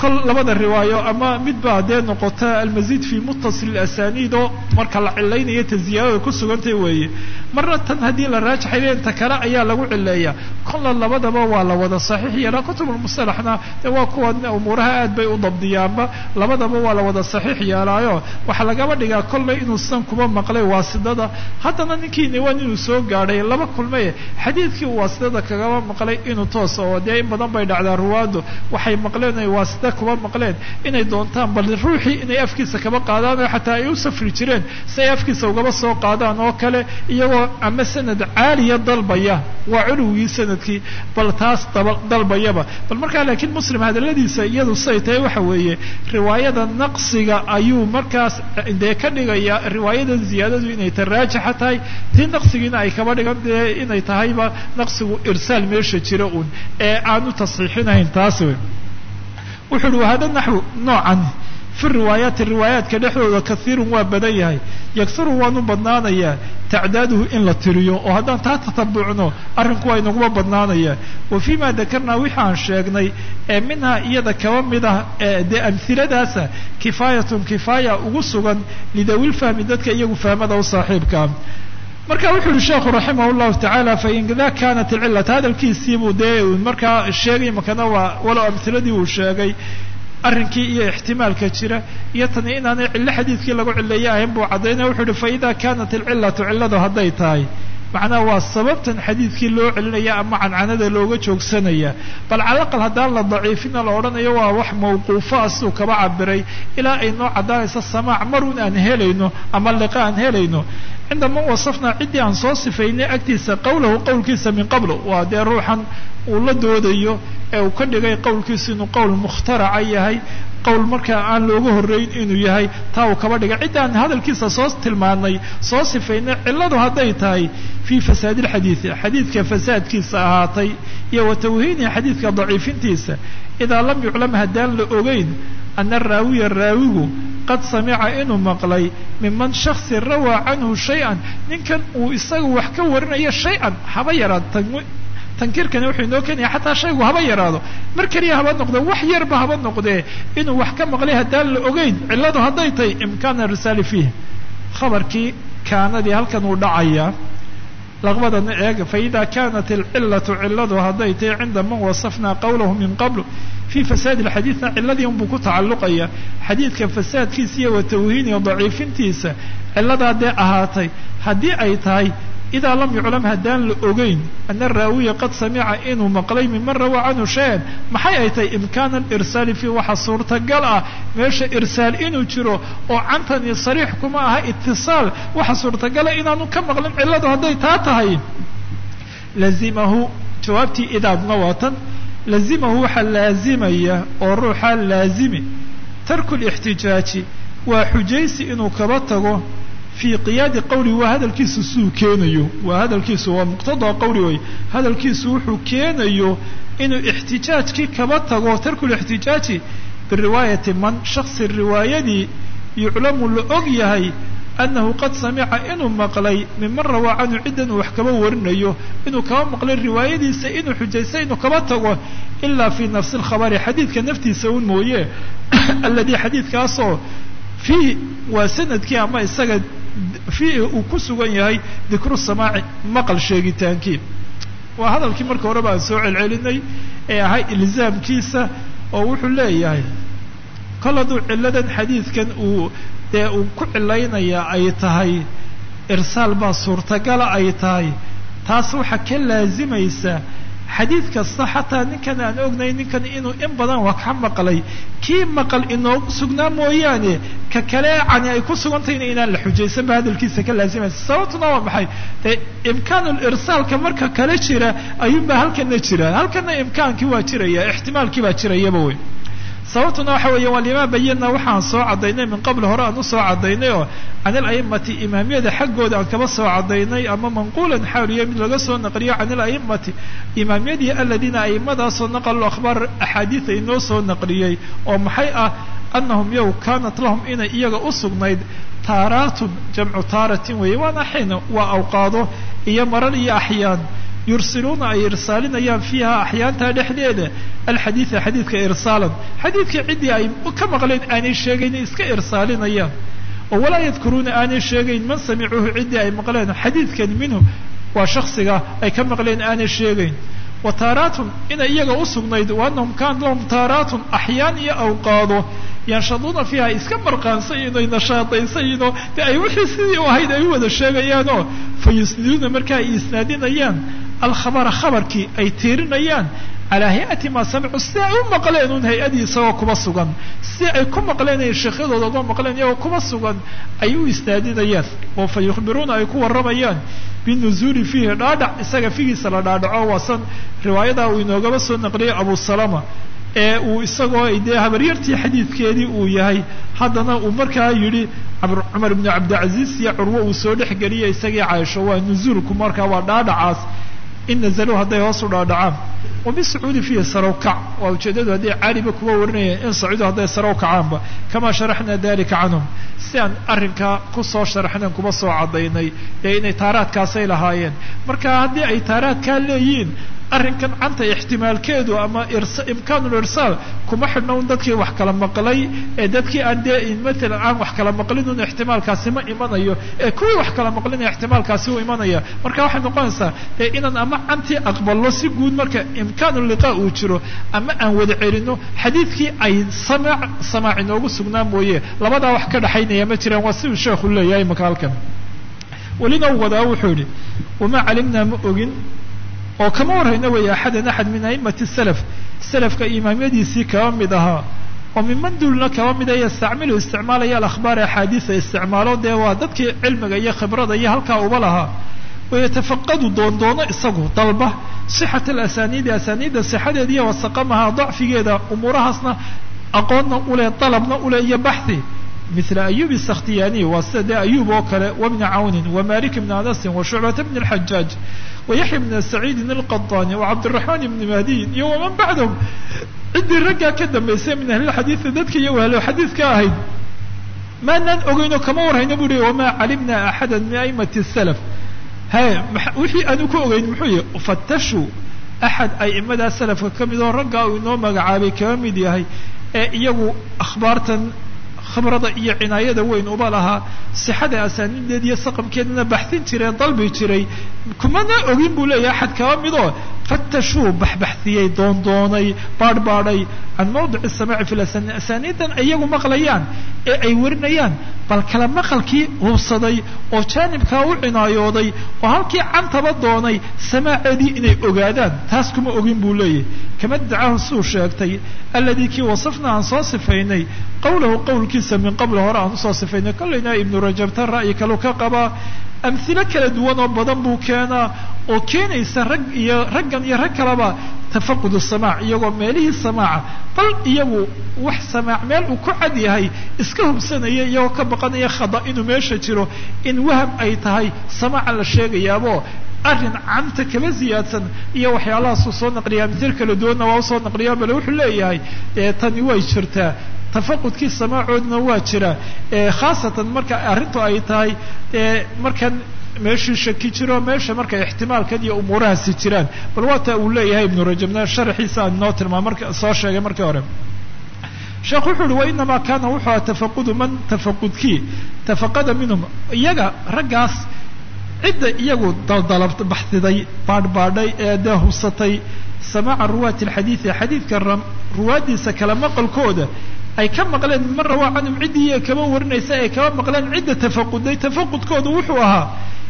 [SPEAKER 1] kol labada riwaayo ama mid baa dee noqota almasiid fi muttasil asaniid oo marka la cilaynayo ta ziyaadada ku sugantay weeye. Marna tan haddii la raajaxayo inta kale ayaa lagu cileeya kolla labadaba waa la wada saxiix yeelaa kutubulmusalaxna dee waa kuwa umuuraha aad bay u dabdiyaanba. Labadaba waa la wada saxiix yeelaayo. Waxaa lagaba dhigaa kollay inuu san kuba maqlay waasidada. Haddana ninkii niwan inuu soo gaadhay laba kulmaye xadiidkii uu waasidada kagaba maqlay inuu toos oo dee in badan bay dhacdaa ruwaadu waxay maqleen ay waasida kuba maqleen. Inay doontaan bal ruuxii inay afkiisa kaba qaadaan oo xataa ay u safri jireen. Si ay afkiisa ugaba soo qaadaan oo kale iyagoo ama sanad caaliya dalbaya. Waa culowgii sannadkii. Bal taas dalbayaba. Bal markaa laakiin muslim hadaladiisa iyadu siday tahay waxa weeye riwaayada naqsiga ayuu markaas dee ka dhigaya. Riwaayada ziyaadadu inay ta raajixa tahay. Tii naqsigiina ay kaba dhigan dee inay tahayba naqsigu irsaal meesha jira un ee aanu tasxiixinahayn taas wey wuxu uhi wahada naxwu? Noocan. Fi riwaayaati riwaayaadka dhexdooda kaiirun waa badan yahay. Yagsuru waanu badnaanayaa tacdaaduhu in la tiriyo oo haddaan taa tatabucno arrinku waa inaguma badnaanaya wa fii ma dakarnaa wixi sheegnay ee minhaa iyada kaba mid ah ee dee amhiladaasa kifaayatun kifaaya ugu sugan lidawilfahmi dadka iyagu fahmada u saaxiibkaa marka wuxuu yihi sheekhu raximah llahu tacaala faida kanat alcilata hadalkiisiibuu dee markaa sheegay makana waa walow amhiladii uu sheegay arrinkii iyo ixtimaalka jira iyo tani inaanay cillo xadiidkii lagu cileeye ahayn buu caddaynaya wuxuu uhi faida kanat alcilatu cilladu hadday tahay. Macnaha waa sababtan xadiidkii loo celinaya ama cancanada looga joogsanaya. Bal calaqal haddaan la daciifina la odhanayo waa wax mawquufo ah siduu kaba cabiray ilaa ay noo caddaanaysa samaac marun aan helayno ama liqa aan helayno cindaman wasafnaa ciddii aan soo sifaynay agtiisa qawlahu qowlkiisa min qabl waa dee ruuxan uu la doodayo ee uu ka dhigay qowlkiisu inuu qowl mukhtaraca yahay qowl markaa aan looga horreyn inuu yahay taa uu kaba dhigay ciddaan hadalkiisa soo tilmaanay soo sifaynay cilladu hadday tahay fii fasaadi lxadiidi xadiidka fasaadkiisa ahaatay iyo wa tawhiinihi xadiidka daciifintiisa idaa lam yuclam haddaan la ogeyn ana raawiya raawigu qad samica inuu maqlay miman shaksi rawaa canhu shay-an ninkan uu isaga wax ka warinayo shay-an haba yaraad tankiirkani wuxuu inoo keenaya xataa shaygu haba yaraado mar keliya haba noqde wax yarba haba noqdee inuu wax ka maqlay haddaan la ogeyn cilladu hadday tahay imkaana risaali fiih khabarkii kaanadii halkan uu dhacaya laqbadana eega faida kanat alcilatu cilladu hadday tahay cinda man wasafnaa qawlahu min qabl fii fasaadi lxadiidna cilladii unbuu ku tacalluqaya xadiidka fasaadkiisa iyo wa tawhiiniyo daciifintiisa cilladaa dee ahaatay haddii ay tahay idaa lam yuclam haddaan la ogeyn ana raawiya qad samica inuu maqlay miman rawaa canhu shay-an maxay ay tahay imkaana alirsaali fii waxa suurtagal ah meesha irsaal inuu jiro oo cantani sariix kuma aha itisaal waxa suurtagala inaanu ka maqlin cilladu hadday taa tahay lazimahu jawaabtii idaadna waatan lazimahu waxaa laazimaya oo ruuxaa laazimi tarku lixtijaaji waa xujaysi inuu kaba tago fii qiyaadi qawli waa hadalkiisu siduu keenayo waa hadalkiisu waa muqtadaa qawli way hadalkiisu wuxuu keenayo inuu ixtijaajkii kaba tago tarku lixtijaaji biriwaayati man shaksi riwaayadii yuclamu la og yahay annahu qad samica inuu maqlay miman rawaa canhu ciddan uu wax kaba warinayo inuu kaba maqlay riwaayadiisa inuu xujaysta inuu kaba tago ilaa fii nafsi lkhabari xadiidka naftiisa un mooye alladii xadiidkaasoo fiih waa sannadkii ama isaga fiihi uu ku sugan yahay dikru samaaci maqal sheegitaankii waa hadalkii marka horeba aan soo celcelinay ee ahay ilzaamkiisa oo wuxuu leeyahay kol hadduu cilladan xadiidkan uu dee uu ku cilaynaya ay tahay irsaal baa suurtagala ay tahay. Taas waxaa ka laazimaysa xadiid kasta xataa ninkan aan ognay ninkan inuu in badan wax ka maqlay. Kii maqal inoogu sugnaa mooyaane ka kale cani ay ku sugantahayna inaan la xujaysanba hadalkiisa ka laazimaysa. Sababtuna waa maxay? Dee imkaanul'irsaalka marka kale jira ayuunbaa halkana jira. Halkana imkaankii waa jiraya ixtimaalkii baa jirayaba wey sababtuna waxa weeye waa limaa bayana waxaan soo caddaynay min qabl hore aan u soo caddaynay oo can ila'immati imaamiyada xaggooda aan kaba soo caddaynay ama manquulan xaaliya mid laga soo naqliyo can ila'immati imaamiyadii aladiina a'immadaasoo naqalu akhbaar axaadiida inoo soo naqliyey oo maxay ah anahum yow kaanat lahum inay iyaga u sugnayd taaraatun jamcu taaratin weeye waana xiin waa awqaado iyo marar iyo axyaan yursiluuna ay irsaalinayaan fiiha axyaantaa dhexdeeda alxadiida xadiidka irsaalan xadiidkii ciddii ay ka maqleen aanay sheegayn iska irsaalinayaan oo walaa yadkuruuna aanay sheegayn man samicuuhu ciddii ay maqleen xadiidkan minhu waa shaksiga ay ka maqleen aanay sheegayn wa taaraatun inay iyaga u sugnayd wa kaana lahum taaraatun axyaan iyo awqaado yanshaduuna fiiha iska marqaansayin oy nashaadaysayinoo de ay wixii sidii u ahayd ay u wada sheegayaanoo fa yusniduuna marka ay isnaadinayaan alkhabara khabarkii ay tiirinayaan calaa hay'ati maa samicuu si ay u maqleen un hay'adii isagoo kuba sugan si ay ku maqleen ay sheekhyadooda uga maqleen iyagoo kuba sugan ay u isnaadinayaan oo fa yukhbiruuna ay ku warramayaan binuzuuli fiihi dhaadhac isaga figiisa la dhaadhaco waasan riwaayadaa uu inoogaba soo naqliyay abu salama ee uu isagoo dee habaryartii xadiidkeedii uu yahay haddana uu markaa yidhi cumar ibnu cabdilcaziiz iyo curwo uu soo dhexgeliyay isagii caaisho waa nuzuulku markaa waa dhaadhacaas in nazaluu hadday hoos u dhaadhacaan. Wabisucuudi fiihi sarow kac waa ujeedadu hadday caaliba kuwa warinayeen in sacuudu hadday sarow kacaanba kamaa sharaxna dalika canhum. Si aan arrinkaa ku soo sharaxnayn kuma soo caddaynay. Ee inay taaraadkaasay lahaayeen. Marka haddii ay taaraadkaa leeyihiin arrinkan canta ixtimaalkeedu ama imkaanul irsaal kuma xidhna un dadkii wax kala maqlay ee dadkii aan dee matalan aan wax kala maqlin un ixtimaalkaasi ma imanayo ee kuwii wax kala maqlina ixtimaalkaasi u imanaya. Marka waxay noqonaysaa dee inaan ama cantii aqbalno si guud marka imkaanu liqaa uu jiro ama aan wada celino xadiidkii ay samaac samaac inoogu sugnaa mooye labadaa wax ka dhaxaynaya ma jiraan waa siduu sheekhu leeyahay maka halkan welina wadaa wuxuu yihi wamaa calimnaa ma ogin oo kama warhayna weeye axadan axad min aimati salaf. Salafka imaamyadiisii kaba mid ahaa oo miman duulna kaba mida yastacmilu isticmaalaya alakhbaar axaadiisa isticmaalo dee waa dadkii cilmiga iyo khibrada iyo halkaa uba lahaa. Wayatafaqadu doondoono isagu dalba sixat alasaniidi asaniidda sixadeeda iyo wasaqamaha dacfigeeda umuurahaasna aqoonna ule dalabna ule iyo baxthi mila ayub sakhtiyani waa sida dee ayub oo kale wabni cawnin wamalik bni anasin washucbata bni اlxajaaj wayaxya bni saciidin alqadani wacabdiraxmaan bni mahdiyin iyo waman bacdahum ciddii raggaa ka dambaysay min ahlilxadiidi dadka iyo ahlo xadiidka ahayd maanaan ogeyno kama warhayno bu uhi wamaa calimna axada min aimati salaf he wixii aanu ku ogeyn muxuu yihi ufatashuu axad a'imadaa salafka ka mid oo raggaa uu inoo magacaabay kaba mid yahay ee iyagu akhbaartan khibrada iyo cinaayada weyn uba lahaa sixada asaaniideed iyo saqamkeedana baxsin jiree dalbi jiray. Kumana ogin buu leeyahay axad kaba midoo fatashuu baxbaxsiyey doondoonay baadhbaadhay. Can mawdici samaaci fi lasani asaaniidan iyagu maqlayaan ee ay warinayaan bal kala maqalkii hubsaday oo jaanibkaa u cinaayooday oo halkii cantaba doonay samaaceedii inay ogaadaan. Taas kuma ogin buu leeyahay kama dacahu suu sheegtay alladii kii wasafna aan soo sifaynay qawlahu qowlkiisa min qabl hore aan u soo sifaynay kollayna ibnu rajabta ra'yi kalu ka qabaa amhilo kala duwan oo badan buu keenaa oo keenaysa rag iyo raggan iyo rag kaleba tafaqud samaac iyagoo meelihii samaaca bal iyagu wax samaac meel uu ku cad yahay iska hubsanaya iyagoo ka baqanaya khada inuu meesha jiro in waham ay tahay samaaca la sheegayaabo arrin canta kaba ziyaadsan iyo waxyaalahaasuu soo naqliyaa mitir kala duwanna waa u soo naqliyaa bale wuxuu leeyahay dee tani way jirtaa tafaqudkii samaacoodna waa jira khaasatan marka arrintu ay tahay markan meeshii shaki jiro meesha marka ixtimaalkan iyo umuurahaasi jiraan. Bal waata uu leeyahay ibnu rajabna sharaxiisa aan inoo tilmaam marka soo sheegay markii hore. Sheekhu wuxu uhi wainamaa kaana wuxuu aha tafaqudu man tafaqudkii? Tafaqada minhum iyaga raggaas cidda iyagu baxsiday baadhbaadhay ee dee hubsatay samaaca ruwaati alxadiidi xadiidka ruwaaddiisa kala maqalkooda ay ka maqleen man rawaa canhum ciddii kaba warinaysa ay kaba maqleen cidda tafaquday tafaqudkoodu wuxuu ahaa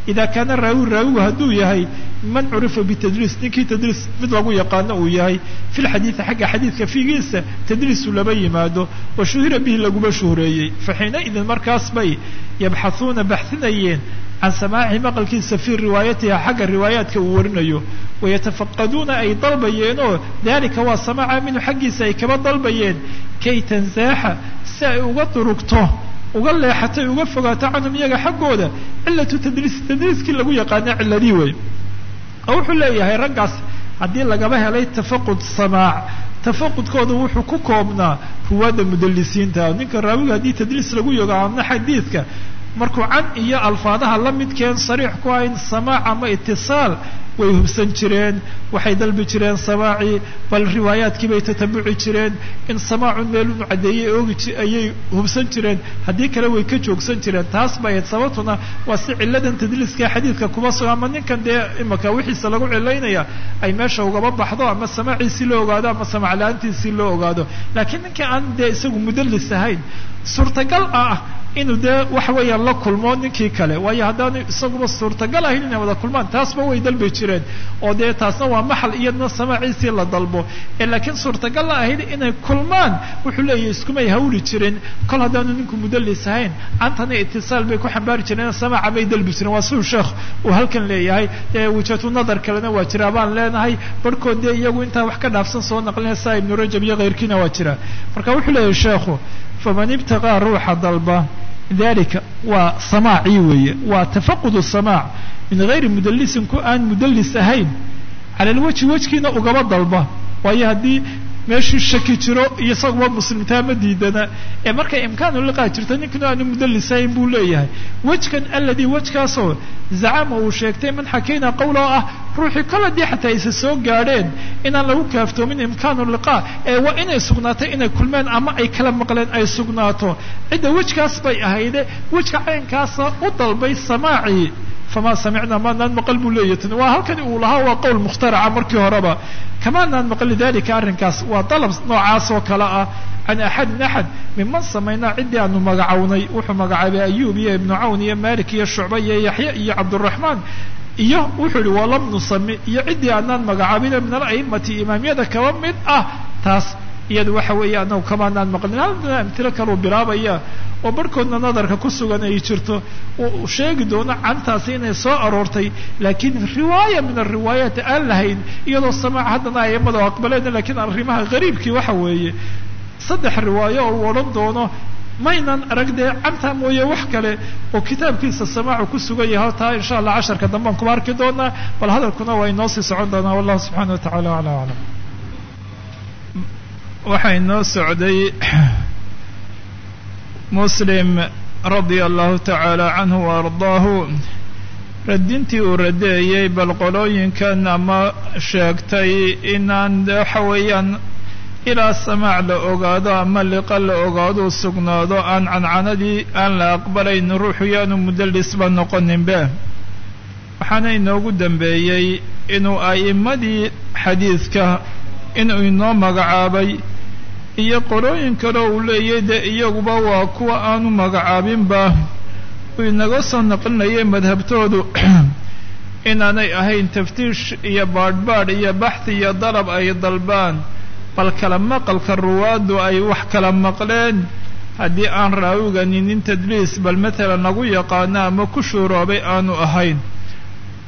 [SPEAKER 1] ida kaana raawi raawigu hadduu yahay man curifa bitadliis ninkii tadliis mid lagu yaqaano uu yahay fi lxadiidi xagga xadiidka figiisa tadliisu lama yimaado wa shuhira bihi laguma shuhureeyey fa markaas bay yabxahuuna baxsinayeen can samaaci maqalkiisa fii riwaayatiha xagga riwaayaadka uu warinayo wayatafaqaduuna ay dalbayeenoo dalika waa samaaca minhu xaggiisa ay kaba dalbayeen kay tansaaxa si ay uga durugto uga leexatay uga fogaato canhum iyaga xaggooda cilatu tadliis tadliiskii lagu yaqaana ciladii wey oo wuxuu leeyahay raggaas haddii lagaba helay tafaqud samaac tafaqudkooda wuxuu ku koobnaa ruwaadda mudalisiinta ninka raawiga haddii tadliis lagu yaqaano xadiidka markuu can iyo alfaadaha la midkeen sariix ku ahayn samaac ama itisaal way hubsan jireen waxay dalbi jireen samaacii bal riwaayaadkii bay tatabuci jireen. In samaacun meel unu caddeeyey oogi hubsan jireen. Haddii kale way ka joogsan jireen. Taas bay ahayd sababtuna waa si ciladan tadliiska xadiidka kuma suga ama ninkan dee imaka wixiisa lagu cilaynaya ay meesha ugaba baxdo ama samaaciisii loo ogaado ama samaac la'aantiisii loo ogaado. Laakiin ninka aan dee isagu mudallis ahayn suurtagal ah inuu dee waxa weeyaan la kulmo ninkii kale. Waayo haddaanu isaguba suurtagal ahayn inay wada kulmaan taasba way dalbi jireen oo dee taasna waa maxal iyadna samaaciisii la dalbo. Ee laakiin suurtagal la ahayd inay kulmaan wuxuu leeyahay iskumay hawli jirin. Kol haddaanu ninku mudallis ahayn cantana itisaal bay ku xambaari jireen samaaca bay dalbi jireen. Waa siduu sheekh uu halkan leeyahay. Ee wujhatu nadar kalena waa jiraa baan leenahay. Barhkood dee iyagu intaa wax ka dhaafsan soo naqlinaysa ibnu rajab iyo keyrkiina waa jira. Marka wuxuu leeyahay sheekhu faman ibtaqaa ruuxa dalba dalika waa samaacii weeye waa tafaqud samaac min gayri mudalisin ku aan mudallis ahayn cala wejkiina ugaba dalba waayo haddii meeshuu shaki jiro iyo isaguba muslimtaa ma diidana. Ee markay imkaanu liqaa jirto ninkanu aanu mudalisayn buu leeyahay. Wejkan alladii wejkaasoo zacama uu sheegtay man xakayna qowla oo ah ruuxii kol haddii xataa aysa soo gaadheen inaan lagu kaaftoomin imkaanu liqaa ee waa inay sugnaatay inay kulmeen ama ay kala maqleen ay sugnaato. Cidda wejkaas bay ahayde wejka caynkaasa u dalbay samaacii famaa samicnaa maanaan maqal buu leeyahy tan waa halkani uu lahaa waa qowl mukhtaraca markii horeba kamaanaan maqal lidalika arrinkaas waa dalab noocaas oo kale ah can axadin axad miman samaynaa ciddii aanu magacownay wuxuu magacaabay ayuub iyo ibnu cawn iyo malik iyo shucba iyo yaxya iyo cabduraxmaan iyo wuxuu yihi walam nusami iyo ciddii aanaan magacaabino min ala'immati imaamyada kaba mid ah taas iyada waxa weeye anagu kamaanaan maqlin. Amtilo kaluu bilaabaya oo barhkoodna nadarka ku sugan ay jirto uu sheegi doono cantaasi inay soo aroortay. Laakiin riwaaya min ariwaayaat aan lahayn iyadoo samaac haddana aimada aqbaleen lakiin arrimaha gariibkii waxa weeye saddex riwaayo oo uu odhan doono maynan arag dee cantaa mooye wax kale oo kitaabkiisa samaacu ku sugan yahay taa insha allah casharka dambean kuba arki doonaa bal hadalkuna waa inoo sii socon doonaa wallahu subxana wa tacala ala aclam
[SPEAKER 2] waxaa inoo socday muslim radia allahu tacaala canhu wa ardaahu. Radintii uu radeeyey bal qolooyinkan ama sheegtay inaan waxa weeyaan ilaa samaac la ogaado ama liqa la ogaado sugnaado aan cancanadii aan la aqbalayn ruuxu yaanu mudallisba noqoninbe. Waxaana inoogu dambeeyey inuu a'immadii xadiidka inuu inoo magacaabay. Iyo qolooyin kale uu leeyahy dee iyaguba waa kuwa aanu magacaabinba. Uu inaga soo naqlinayay madhabtoodu. Inaanay ahayn taftiish iyo baadhbaadh iyo baxthi iyo dalab ay dalbaan. Bal kala maqalka ruwaaddu ay wax kala maqleen. Haddii aan raawigani nin tadliis bal matalan lagu yaqaano ama ku shuuroobay aanu ahayn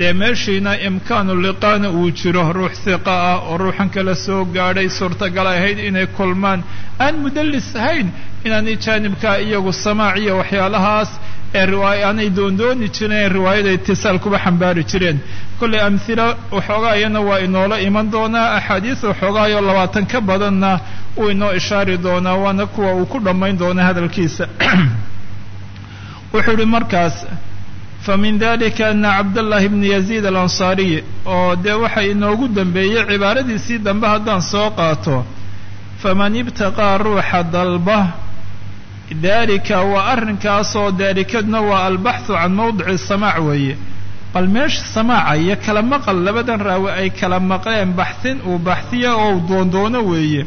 [SPEAKER 2] dee meeshiina imkaanu liqaana uu jiro ruux hiqa ah oo ruuxan kala soo gaadhay suurtagal ahayd inay kulmaan. Aan mudallis ahayn inaanay jaanibkaa iyagu samaac iyo waxyaalahaas ee riwaaya doondooni jireen riwaayada itisaal kuba xambaari jireen. Kollay amhila waxoogaayana waa inoola iman doonaa axaadiis waxoogaayo labaatan ka badanna uu inoo ishaari doonaa waana kuwa uu ku dhammayn doona hadalkiisa. Wuxuu ihi markaas famin dalika ana cabdallahi bni yaziid alansaariy oo dee waxa inoogu dambeeyey cibaaradiisii dambe haddaan soo qaato. Faman ibtaqaa ruuxa dalba dalika waa arrinkaasoo daalikadna waa albaxthu can mawdici samaac weeye. Bal meesha samaaca iyo kala maqal labadan raawi ay kala maqleen baxhin uu baxhiya oo doondoono weeye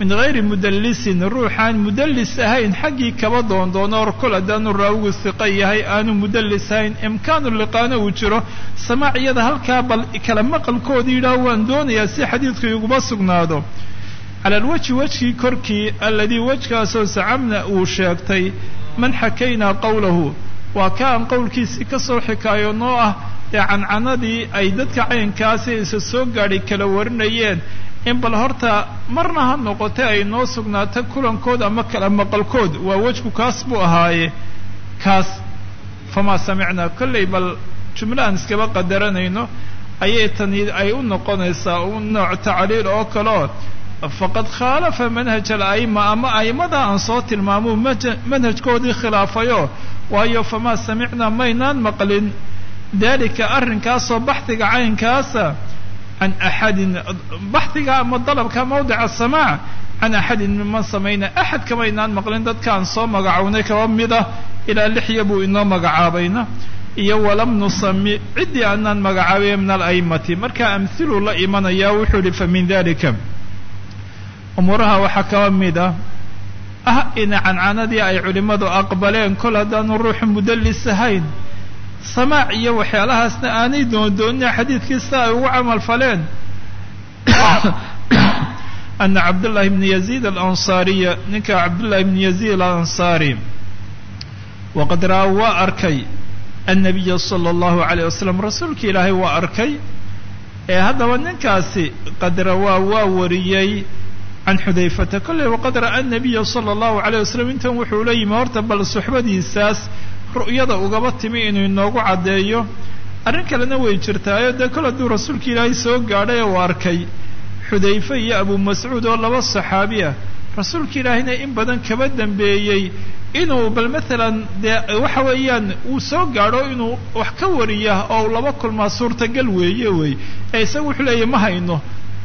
[SPEAKER 2] min gayri mudallisin ruuxaan mudallis ahayn xaggii kaba doondoono or kol haddaanu raawigu hiqa yahay aanu mudallis ahayn imkaanu liqaano uu jiro samaac iyada halkaa bal kala maqalkooda yidhaah waan doonayaa si xadiidku iguma sugnaado. Cala alwajhi wejkii korkii alladii wejkaasoo sacamna uu sheegtay man xakaynaa qowlahu waa ka aan qowlkiisii ka soo xikaayo noo ah ee cancanadii ay dadka caynkaasi isa soo gaadhay kala warinayeen in bal horta marna ha noqotay ay noo sugnaata kulankood ama kala maqalkood. Waa wejku kaas buu ahaaye kaas famaa samicnaa. Kollay bal jumlo aan iskaba qadaranayno ayay tani ay u noqonaysaa u nooc tacliil oo kaleo. Faqad khaalafa manhaj ala'ima ama a'immada aan soo tilmaamuu manhajkoodii khilaafayo. Waayo famaa samicnaa maynaan maqlin. Dalika arrinkaasoo baxdiga caynkaasa can axadin baxdiga ama dalabka mawdica samaac can axadin miman samayna axad kamaynaan maqlin dadkaan soo magacownay kaba mida ilaa lixya buu inoo magacaabayna iyo walam nusami ciddii aanaan magacaabay min ala'immati marka amhiluu la imanayaa wuxuu yihi fa min dalika umuuraha waxaa kaba mid ah ah ina cancanadii ay culimmadu aqbaleen kol haddaanu ruuxu mudallis ahayn samaac iyo waxyaalahaasna aanay doondoonina xadiidkiisa ay ugu camal faleen. Ana cabdullahi bni yaziid alansaariya ninka cabdullahi bni yaziid alansaari waqad ra'aa waa arkay annabiya sala allahu alayh wasalam rasuulka ilaahay waa arkay. Ee haddaba ninkaasi qad rawaa waa wariyey can xudayfata. Kolley waqad ra'a anabiya sala allahu alayh wasalam intan wuxuu la yimi horta bal suxbadiisaas ru'yada ugaba timi inuu inoogu caddeeyo. Arrin kalena way jirtaayo. Dee kol hadduu rasuulka ilaahay soo gaadhay uu arkay xudayfe iyo abu mascuud oo laba saxaabi ah rasuulka ilaahayna in badan kaba dambeeyey inuu bal maalan dee waxa weeyaan uu soo gaadho inuu wax ka wariya oo laba kulmaa suurtagal weeye wey. Ee isaga wuxuu leeyahy ma hayno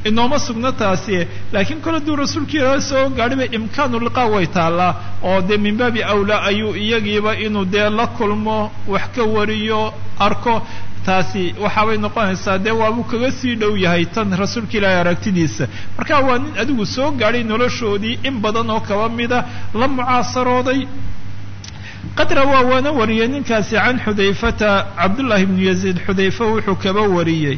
[SPEAKER 2] inooma sugno taasi laakiin kol hadduu rasuulka ilaahay soo gaadhiba imkaanu liqaa way taallaa oo dee min baabi awlaa ayuu iyagiiba inuu dee la kulmo wax ka wariyo arko. Taasi waxaabay noqonaysaa dee waabuu kaga sii dhow yahay tan rasuulka ilaahay aragtidiisa marka waa nin adigu soo gaadhay noloshoodii in badan oo kaba mida la mucaasarooday qadra waa waana wariyey ninkaasi can xudayfata cabdullaahi bnu yaziid xudayfa wuxuu kaba wariyey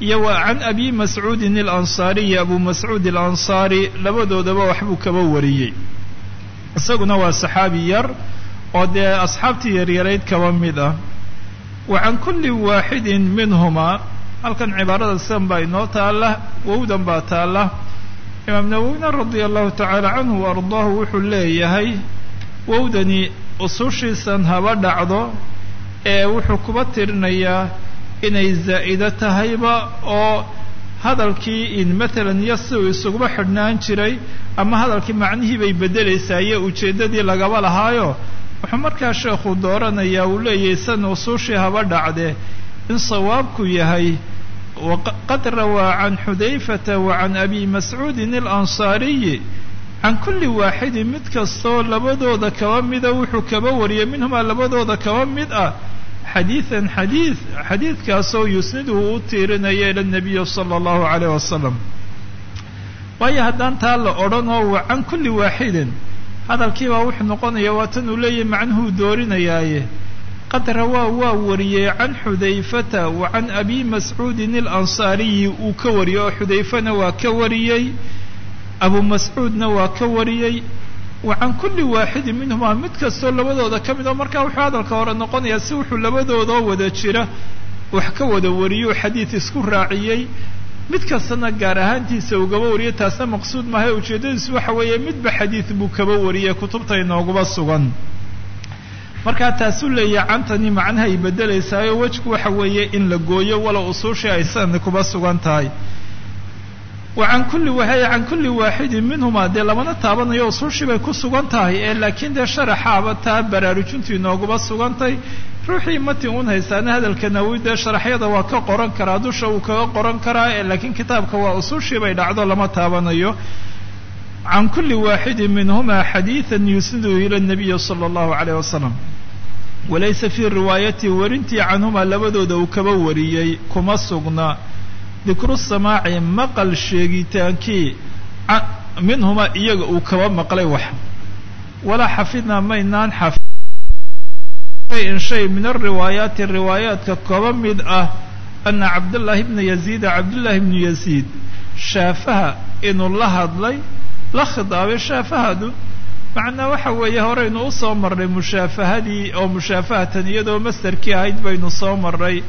[SPEAKER 2] iyo wa can abi mascuudin alansaariyi abu mascuud alansaari labadoodaba waxbuu kaba wariyey. Isaguna waa saxaabi yar oo dee asxaabtii yaryarayd kaba mid ah. Wa can kulli waaxidin minhumaa halkan cibaarada sidan baa inoo taalla wowdan baa taalla. Imaam nawowina radia allahu tacaala canhu wa ardaahu wuxuu leeyahay wowdani usushiisan haba dhacdo ee wuxuu kuba tirinayaa inay zaa'ido tahayba oo hadalkii in matalan iyo si uu isuguma xidhnaan jiray ama hadalkii macnihii bay beddelaysaa iyo ujeeddadii lagaba lahaayo wuxuu markaa sheekhu dooranayaa uu leeyahay san usuushii haba dhacde in sawaabku yahay qad rawaa can xudayfata wa can abi mascuudin alansaariyi can kulli waaxidin mid kastoo labadooda kaba mida wuxuu kaba wariyay minhumaa labadooda kaba mid ah xadiidan xadiid xadiidkaasoo yusniduhu u tiirinaya ila nabiyi sala allahu calayh wasalam waayo haddaan taa la odhanoo wa can kulli waaxidin hadalkiibaa wuxuu noqonaya waa tan uu leeyahay macnuhuu doorinayaaye qad rawaa waa wariyey can xudayfata wa can abi mascuudin alansaariyi uu ka wariyey oo xudayfana waa ka wariyey abu mascuudna waa ka wariyey wa can kulli waaxidin minhumaa mid kastoo labadooda ka mid oo markaa wuxuu hadalka hore noqonayaa si wuxuu labadoodoo wada jira wax ka wada wariyuu xadiid isku raaciyey. Mid kastana gaar ahaantiisa ugaba wariyay taasna maqsuud maahay ujeeddadiisu waxa weeye midba xadiid buu kaba wariyay kutubta inooguba sugan. Markaa taasuu leeyahay cantani macnahay beddelaysaayoo wejku waxa weeye in la gooyo wala usuushii ay sanadni kuba sugan tahay can kulli waay can kulli waaxidin minhumaa dee lamana taabanayo usuushii bay ku sugan tahay ee laakiin dee sharaxaaba taa baraarujintu inooguba sugantay ruuxii matin un haystaana hadalka nawowi dee sharaxyada waa ka qoran karaa dusha uu kaga qoran karaa ee laakiin kitaabka waa usuushii bay dhacdo lama taabanayo can kulli waaxidin minhumaa xadiidan yusnidu ila nabiyi sala allahu calayh wasalam walaysa fii riwaayati warintii canhumaa labadooda uu kaba wariyey kuma sugna dikru samaaci maqal sheegitaankii minhumaa iyaga uu kaba maqlay wax. Walaa xafidnaa maynaan xafid. In shay min alriwaayaati riwaayaadka kaba mid ah ana cabdallaahi bna yaziida cabdullaahi bnu yaziid shaafaha inuu la hadlay la khidaabay shaafahadu. Macnaa waxa weeye horeynu u soo marray mushaafahadii oo mushaafahatan iyadoo masderkii ahayd baynu soo marray.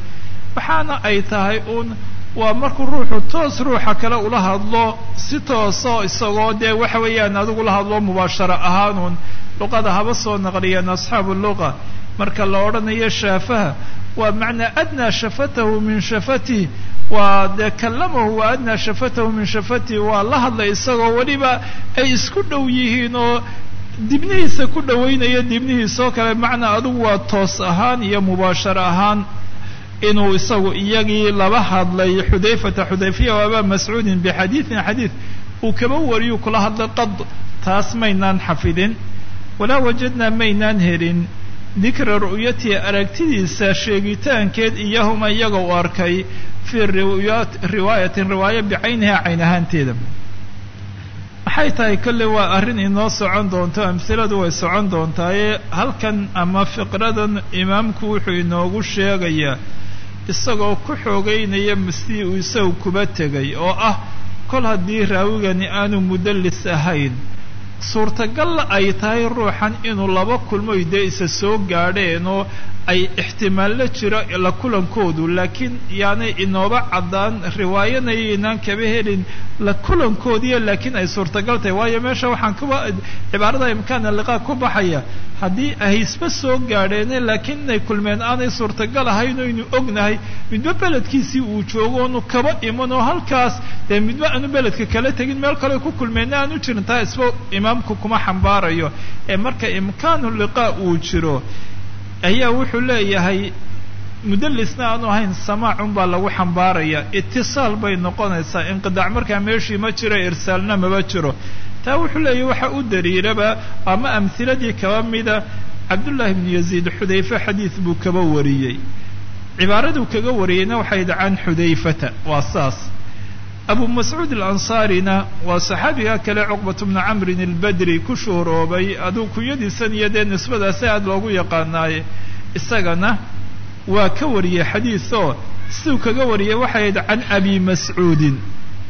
[SPEAKER 2] Waxaana ay tahay uun waa markuu ruuxu toos ruuxa kale ula hadlo si tooso isagoo dee waxa weeyaan adigu la hadlo mubaashara ahaanuun luqada haba soo naqliyeen asxaabu luqa. Marka la odhanayo shaafaha waa macnaa adnaa shafatahu min shafatih waa dee kallamahu wa adnaa shafatahu min shafatih waa la hadlay isagoo weliba ay isku dhow yihiin oo dibnihiisa ku dhowaynaya dibnihiisoo kale macnaa adigu waa toos ahaan iyo mubaashara ahaan inuu isagu iyagii laba hadlay xudayfata xudayfiya o abaa mascuudin bixadiidin xadiid uu kaba wariyuu kula hadlay qad taas maynaan xafidin walaa wajadnaa maynaan helin. Dikra ru'yatihi aragtidiisa sheegitaankeed iyahuma iyaga u arkay fii riwaayatin riwaayo bicayniha cayn ahaanteeda. Maxay tahay kolley waa arrin inoo socon doonto amhiladu way socon doontaaye halkan ama fiqradan imaamku wuxuu inoogu sheegayaa isagoo ku xoogeynaya sidii uu isagu kuba tegay oo ah kol haddii raawigani aanu mudallis ahayn suurtagalla ay tahay ruuxan inuu laba kulmoy dee isa soo gaadheen oo ay ixtimaallo jiro la kulankoodu laakiin yaanay inooba caddaan riwaayanayaynaan kaba helin la kulankoodiiyo laakiin ay suurtagal tahay. Waayo meesha waxaan kuba cibaarada imkaana liqaa ku baxaya haddii ahaysba soo gaadheene laakiin inay kulmeen aanay suurtagal ahayn oynu ognahay midba beledkiisii uu joogo onu kaba iman oo halkaas dee midba aanu beledka kala tegin meel kale ku kulmeenna aanu jirin taa isba imaamku kuma xambaarayo. Ee marka imkaanu liqaa uu jiro ayaa wuxuu leeyahay mudalisna aanu ahayn samaacun baa lagu xambaaraya. Itisaal bay noqonaysaa inqidaac markaa meeshii ma jiro irsaalna maba jiro. Taa wuxuu leeyahy waxa u dariiraba ama amhiladii kaba mida cabdullaahi bnu yaziid xudayfe xadiid buu kaba wariyey. Cibaaraduu kaga wariyeyna waxay can xudayfata waa saas abu mascuud alansaarina waa saxaabiga kale cuqbat bnu camrin albadri ku shuhuroobay aduu kunyadiisan iyo dee nisbadaasi aada loogu yaqaanaaye isagana waa ka wariyey xadiidoo siduu kaga wariyey waxay idhi can abi mascuudin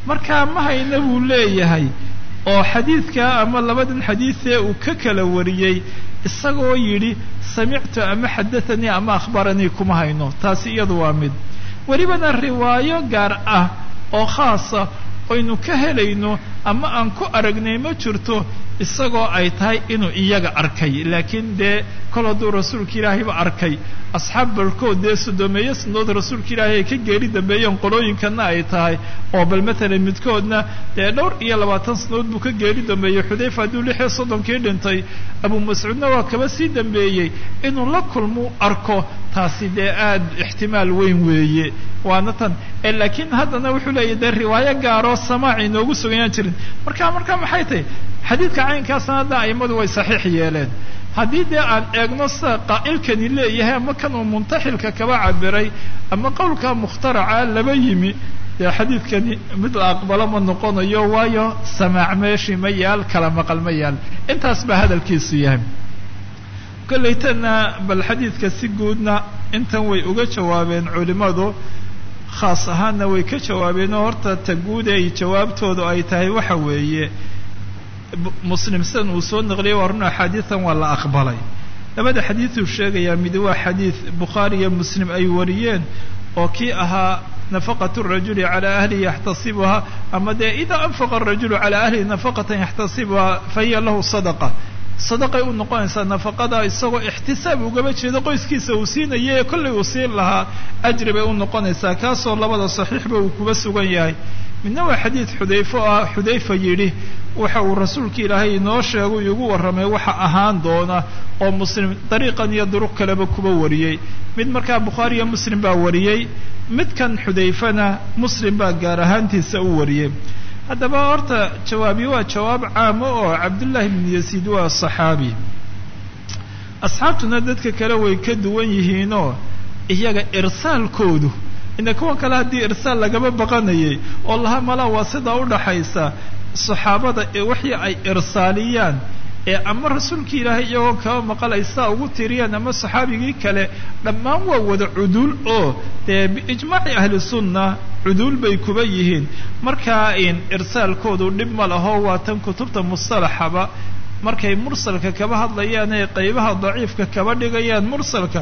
[SPEAKER 2] markaa ma hayna buu leeyahay oo xadiidkaa ama labadan xadiidee uu ka kala wariyey isagoo yidhi samictu ama xadathanii ama akhbaranii kuma hayno. Taasi iyadu waa mid. Welibana riwaayo gaar ah oo khaasa aynu ka helayno ama aan ku aragnay ma jirto isagoo ay tahay inuu iyaga arkay. Laakiin dee kol hadduu rasuulka ilaahayba arkay. Asxaab barhkood dee sodomeeyo sanadood rasuulka ilaahay ay ka geeri dambeeyeen qolooyinkana ay tahay. Oo bal matalan midkoodna dee dhowr iyo labaatan sanadood buu ka geeri dambeeyey. Xudayfa hadduu lix iyo soddonkii dhintay. Abu mascuudna waa kaba sii dambeeyey. Inuu la kulmu arko taasi dee aad ixtimaal weyn weeye. Waana tan. Laakiin haddana wuxuu leeyahy dee riwaayo gaaroo samaac inoogu sugayaan jirin marka marka maxay tahay? Xadiidka caynkaasna hadda aimadu way saxiix yeeleen. Haddii dee aan eegno sida qaa'ilkani leeyahay ama kan uu muntaxilka kaba cabiray ama qowlka mukhtaraca laba yimi dee xadiidkani mid la aqbalo ma noqonayo waayo samaac meeshii ma yaal kala maqal ma yaal. Intaas baa hadalkiisu yahay. Kollaytana bal xadiidka si guudna intan way uga jawaabeen culimmadu khaas ahaanna way ka jawaabeen oo horta ta guud ay jawaabtoodu ay tahay waxa weeye muslim sidan uu soo naqliyay waa run axaadiidan waa la aqbalay. Labada xadiiduu sheegayaa midi waa xadiid bukhaari iyo muslim ay wariyeen oo kii ahaa nafaqat rajuli calaa ahlihi yaxtasibuhaa ama dee idaa anfaqa arajulu calaa ahlihi nafaqatan yaxtasibuhaa fahiya lahu sadaqa sadaqay u noqonaysaa nafaqada isagoo ixtisaab ugaba jeedo qoyskiisa uu siinaya ee kollay uu siin lahaa ajri bay u noqonaysaa kaasoo labada saxiixba uu kuba sugan yahay. Midna waa xadiid xudayfe oo ah xudayfa yidhi waxa uu rasuulka ilaahay inoo sheegu igu warramay waxa ahaan doona oo muslim dariiqan iyo duruq kaleba kuba wariyey. Mid markaa bukhaari iyo muslim baa wariyey midkan xudayfana muslim baa gaar ahaantiisa u wariyey haddaba horta jawaabi waa jawaab caamo oo cabdullaahi bnu yasiid waa saxaabi. Asxaabtuna dadka kale way ka duwan yihiinoo iyaga irsaalkoodu ina kuwan kale haddii irsaal lagaba baqanayay oo laha malaa waa sidaa udhaxaysa saxaabada ee wixii ay irsaaliyaan ee ama rasuulkii ilaahay iyagoo kaba maqal ay saa ugu tiriyaan ama saxaabigii kale dhammaan waa wada cuduul oo dee biijmaaci ahli sunna cuduul bay kuba yihiin. Markaa irsaalkoodu dhib ma laho waa tan kutubta mustalaxaba. Markay mursalka kaba hadlayaan ee qaybaha daciifka kaba dhigayaan mursalka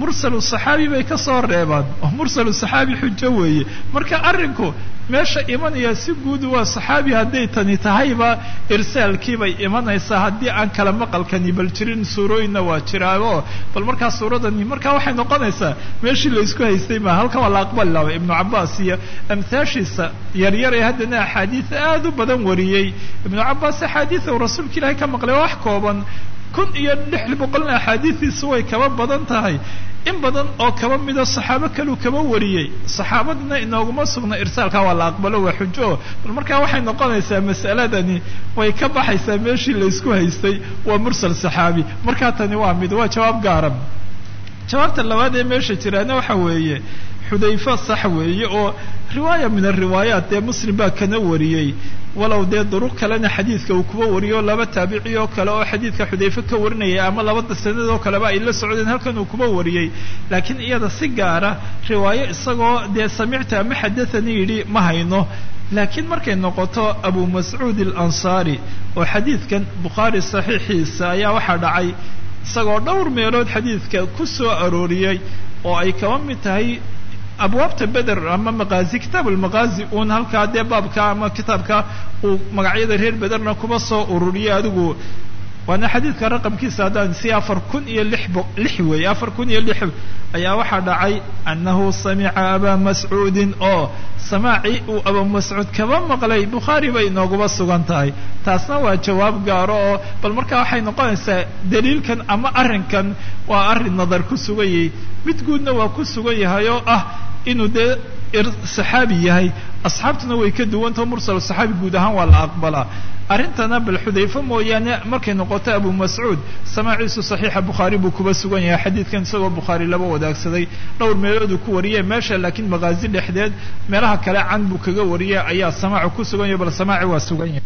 [SPEAKER 2] mursalu saxaabi bay ka soo reebaan. Oo mursalu saxaabi xujo weeye. Marka arrinku meesha imanaya si guud waa saxaabi hadday tani tahayba irsaalkii bay imanaysaa haddii aan kala maqalkani bal jirin suurooyinna waa jiraao bal markaa suuradani markaa waxay noqonaysaa meeshii laysku haystay maa halkan waa la aqbali laaba ibnu cabbaas iyo amhaashiisa yaryar ee haddana axaadiis aad u badan wariyey. Ibnu cabbaas axaadiisa uu rasuulka ilaahay ka maqlay wax kooban kun iyo lix boqolna axaadiistiisu way kaba badan tahay in badan oo kaba mida saxaabo kaluu kaba wariyey. Saxaabadina inooguma sugna irsaalka waa la aqbalo waa xujo. Bal markaa waxay noqonaysaa mas'aladani way ka baxaysaa meeshii laysku haystay waa mursal saxaabi. Markaa tani waa mid waa jawaab gaaran. Jawaabta labaad ee meesha jiraana waxa weeye
[SPEAKER 1] xudayfa sax weeye oo riwaaya min ariwaayaat dee muslim baa kana wariyey. Walow dee duruq kalena xadiidka uu kuba wariyo laba taabici oo kale oo xadiidka xudayfe ka warinaya ama laba sanad oo kaleba ay la socdeen halkan uu kuba wariyey. Laakiin iyada si gaara riwaayo isagoo dee samicta ama xadathanii yidhi ma hayno. Laakiin markay noqoto abu mascuud alansaari oo xadiidkan bukhaari saxiixiisa ayaa waxaa dhacay isagoo dhowr meelood xadiidka ku soo arooriyey oo ay kaba mid tahay abwaabta beder ama maqaazi kitaab almaqaazi uun halkaa dee baabka ama kitaabka uu magacyada reer bederna kuba soo ururiyay adigu waana xadiidka raqamkiisa haddaan si afar kun iyo lix bo lix weeye afar kun iyo lix ayaa waxaa dhacay annahu samica abaa mascuudin oo samaacii uu abaa mascuud kaba maqlay bukhaari bay inooguba sugan tahay taasna waa jawaab gaaro oo bal markaa waxay noqonaysaa daliilkan ama arrinkan waa arrin nadar ku suganyay mid guudna waa ku sugan yahay oo ah inuu dee saxaabi yahay asxaabtuna way ka duwantao mursal saxaabi guud ahaan waa la aqbalaa. Arrintana bal xudayfe mooyaane markay noqoto abu mascuud samaaciisu saxiixa bukhaari buu kuba sugan yahay xadiidkan isagoo bukhaari laba wadaagsaday dhowr meelooduu ku wariyay meesha laakiin maqaazi dhexdeed meelaha kale can buu kaga wariyay ayaa samaacu ku sugan yahay bal samaaci waa sugan yahay